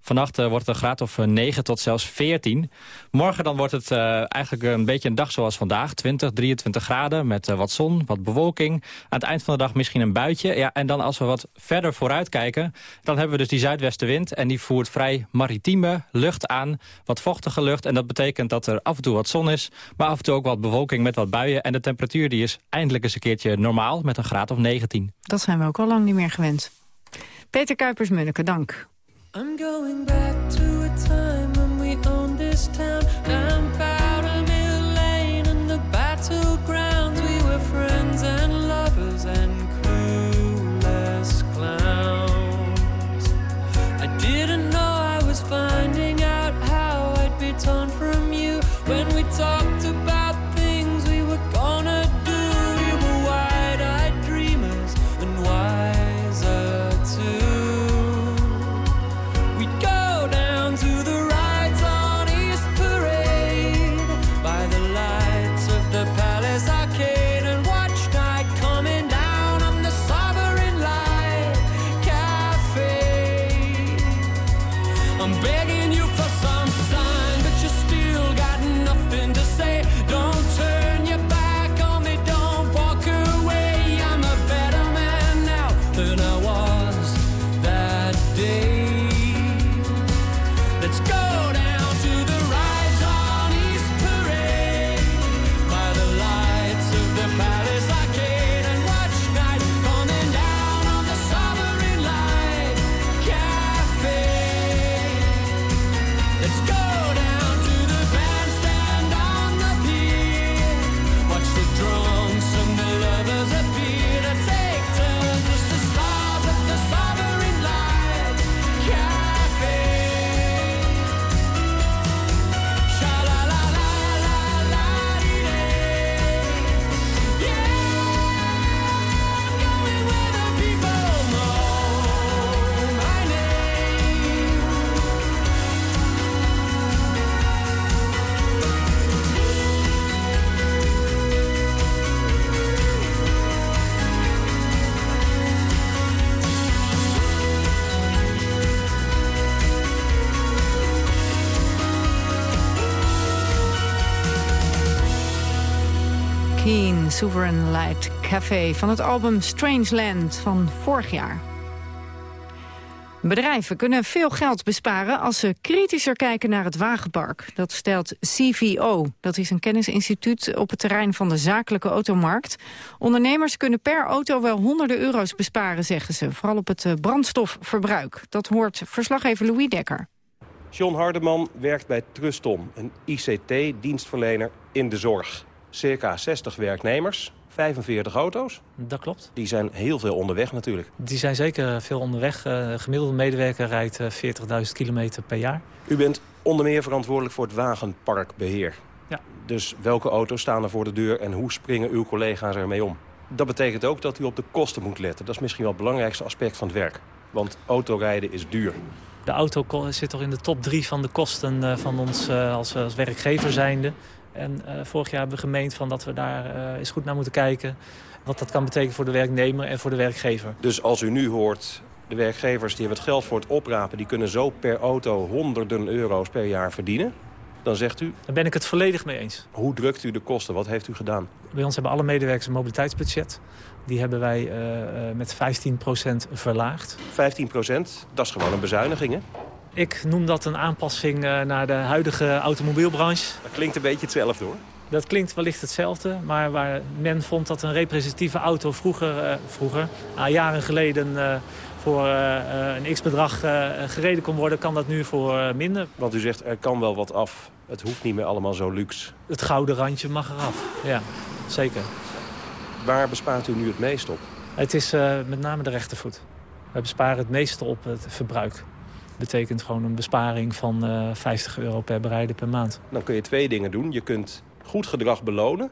Vannacht uh, wordt het een graad of 9 eh, tot zelfs 14. Morgen dan wordt het uh, eigenlijk een beetje een dag zoals vandaag. 20, 23 graden met wat zon, wat bewolking. Aan het eind van de dag misschien een buitje. Ja, en dan als we wat verder vooruit kijken... dan hebben we dus die zuidwestenwind. En die voert vrij maritieme lucht aan. Wat vochtige lucht. En dat betekent dat er af en toe wat zon is. Maar af en toe ook wat bewolking met wat buien. En de temperatuur die is eindelijk eens een keertje normaal met een graad of 19. Dat zijn we ook al lang niet meer gewend. Peter Kuipers-Munneke, dank. I'm going back to a time when we owned this town Sovereign Light Café... van het album Strange Land van vorig jaar. Bedrijven kunnen veel geld besparen als ze kritischer kijken naar het wagenpark. Dat stelt CVO. Dat is een kennisinstituut op het terrein van de zakelijke automarkt. Ondernemers kunnen per auto wel honderden euro's besparen, zeggen ze. Vooral op het eh, brandstofverbruik. Dat hoort verslaggever Louis Dekker. John Hardeman werkt bij Trustom, een ICT-dienstverlener in de zorg. Circa 60 werknemers, 45 auto's. Dat klopt. Die zijn heel veel onderweg natuurlijk. Die zijn zeker veel onderweg. Uh, gemiddelde medewerker rijdt 40.000 eh, kilometer per jaar. U bent onder meer verantwoordelijk voor het wagenparkbeheer. Ja. Dus welke auto's staan er voor de deur en hoe springen uw collega's ermee om? Dat betekent ook dat u op de kosten moet letten. Dat is misschien wel het belangrijkste aspect van het werk. Want autorijden is duur. De auto zit toch in de top drie van de kosten eh, van ons als, als werkgever zijnde. En uh, vorig jaar hebben we gemeend van dat we daar uh, eens goed naar moeten kijken. Wat dat kan betekenen voor de werknemer en voor de werkgever. Dus als u nu hoort, de werkgevers die hebben het geld voor het oprapen... die kunnen zo per auto honderden euro's per jaar verdienen. Dan zegt u... Daar ben ik het volledig mee eens. Hoe drukt u de kosten? Wat heeft u gedaan? Bij ons hebben alle medewerkers een mobiliteitsbudget. Die hebben wij uh, met 15% verlaagd. 15%? Dat is gewoon een bezuiniging, hè? Ik noem dat een aanpassing eh, naar de huidige automobielbranche. Dat klinkt een beetje hetzelfde hoor. Dat klinkt wellicht hetzelfde, maar waar men vond dat een representatieve auto vroeger, uh, vroeger jaren geleden uh, voor een x-bedrag gereden kon worden, kan dat nu voor minder. Want u zegt er kan wel wat af, het hoeft niet meer allemaal zo luxe. Het gouden randje mag eraf, ja, zeker. Waar bespaart u nu het meest op? Het is met name de rechtervoet. We besparen het meeste op het verbruik betekent gewoon een besparing van uh, eh, 50 euro per bereider per maand. Dan kun je twee dingen doen. Je kunt goed gedrag belonen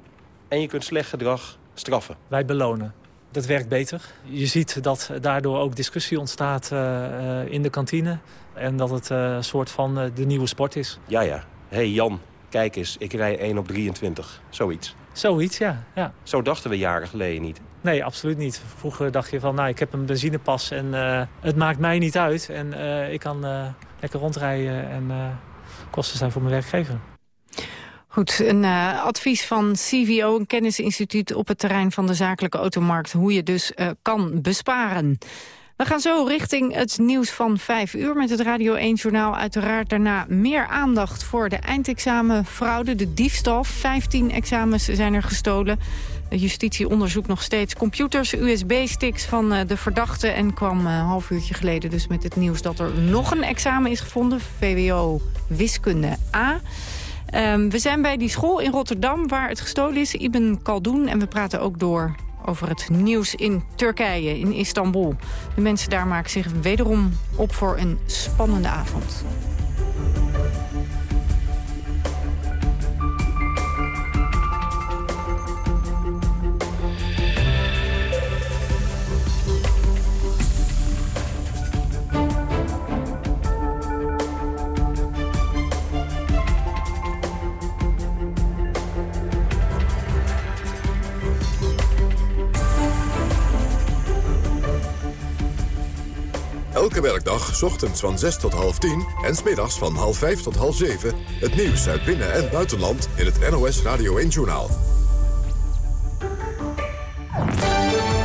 en je kunt slecht gedrag straffen. Wij belonen. Dat werkt beter. Je ziet dat daardoor ook discussie ontstaat uh, in de kantine. En dat het een soort van de nieuwe sport is. Ja, ja. Hé hey Jan, kijk eens, ik rij 1 op 23. Zoiets. Zoiets, ja. ja. Zo dachten we jaren geleden niet. Nee, absoluut niet. Vroeger dacht je van, nou, ik heb een benzinepas en uh, het maakt mij niet uit. En uh, ik kan uh, lekker rondrijden en kosten zijn voor mijn werkgever. Goed, een advies van CVO, een kennisinstituut op het terrein van de zakelijke automarkt, hoe je dus kan besparen. We gaan zo richting het nieuws van 5 uur met het Radio 1-journaal. Uiteraard daarna meer aandacht voor de eindexamenfraude, de diefstal. 15 examens zijn er gestolen. De justitie onderzoekt nog steeds computers, USB-sticks van eh, de verdachte... en kwam eh, een half uurtje geleden dus met het nieuws dat er nog een examen is gevonden. VWO Wiskunde A. Um, we zijn bij die school in Rotterdam waar het gestolen is, Ibn Kaldoen. En we praten ook door over het nieuws in Turkije, in Istanbul. De mensen daar maken zich wederom op voor een spannende avond. Elke werkdag, ochtends van 6 tot half 10 en smiddags van half 5 tot half 7... het nieuws uit binnen- en buitenland in het NOS Radio 1-journaal.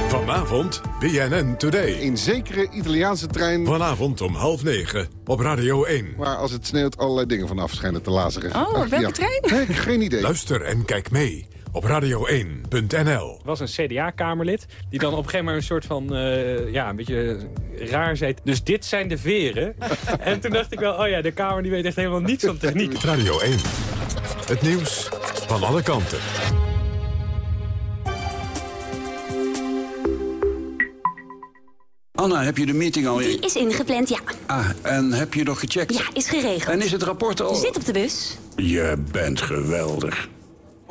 Vanavond BNN Today. In zekere Italiaanse trein. Vanavond om half negen op Radio 1. Waar als het sneeuwt allerlei dingen vanaf schijnen te lazeren. Oh, welke trein? Nee, geen idee. Luister en kijk mee op radio1.nl. was een CDA-kamerlid die dan op een gegeven moment een soort van, uh, ja, een beetje raar zei. Dus dit zijn de veren. en toen dacht ik wel, oh ja, de Kamer die weet echt helemaal niets van techniek. Radio 1, het nieuws van alle kanten. Anna, heb je de meeting al... Die is ingepland, ja. Ah, en heb je nog gecheckt? Ja, is geregeld. En is het rapport al... Zit op de bus. Je bent geweldig.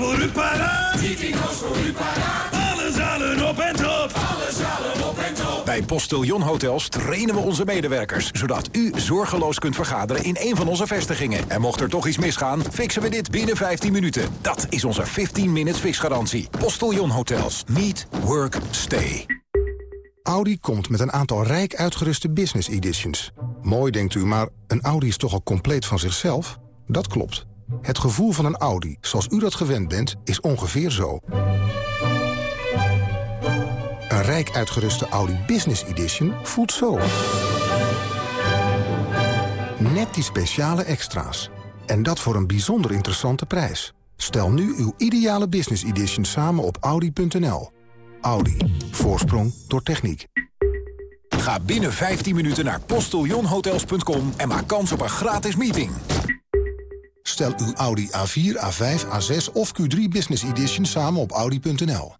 Voor u paraat. Voor u paraat. Alle zalen op en top. Alle zalen op en top. Bij Postillon Hotels trainen we onze medewerkers... zodat u zorgeloos kunt vergaderen in een van onze vestigingen. En mocht er toch iets misgaan, fixen we dit binnen 15 minuten. Dat is onze 15 minutes fixgarantie. Postillon Hotels. Meet. Work. Stay. Audi komt met een aantal rijk uitgeruste business editions. Mooi denkt u, maar een Audi is toch al compleet van zichzelf? Dat klopt. Het gevoel van een Audi, zoals u dat gewend bent, is ongeveer zo. Een rijk uitgeruste Audi Business Edition voelt zo. Net die speciale extra's. En dat voor een bijzonder interessante prijs. Stel nu uw ideale Business Edition samen op Audi.nl. Audi. Voorsprong door techniek. Ga binnen 15 minuten naar postillonhotels.com en maak kans op een gratis meeting. Stel uw Audi A4, A5, A6 of Q3 Business Edition samen op Audi.nl.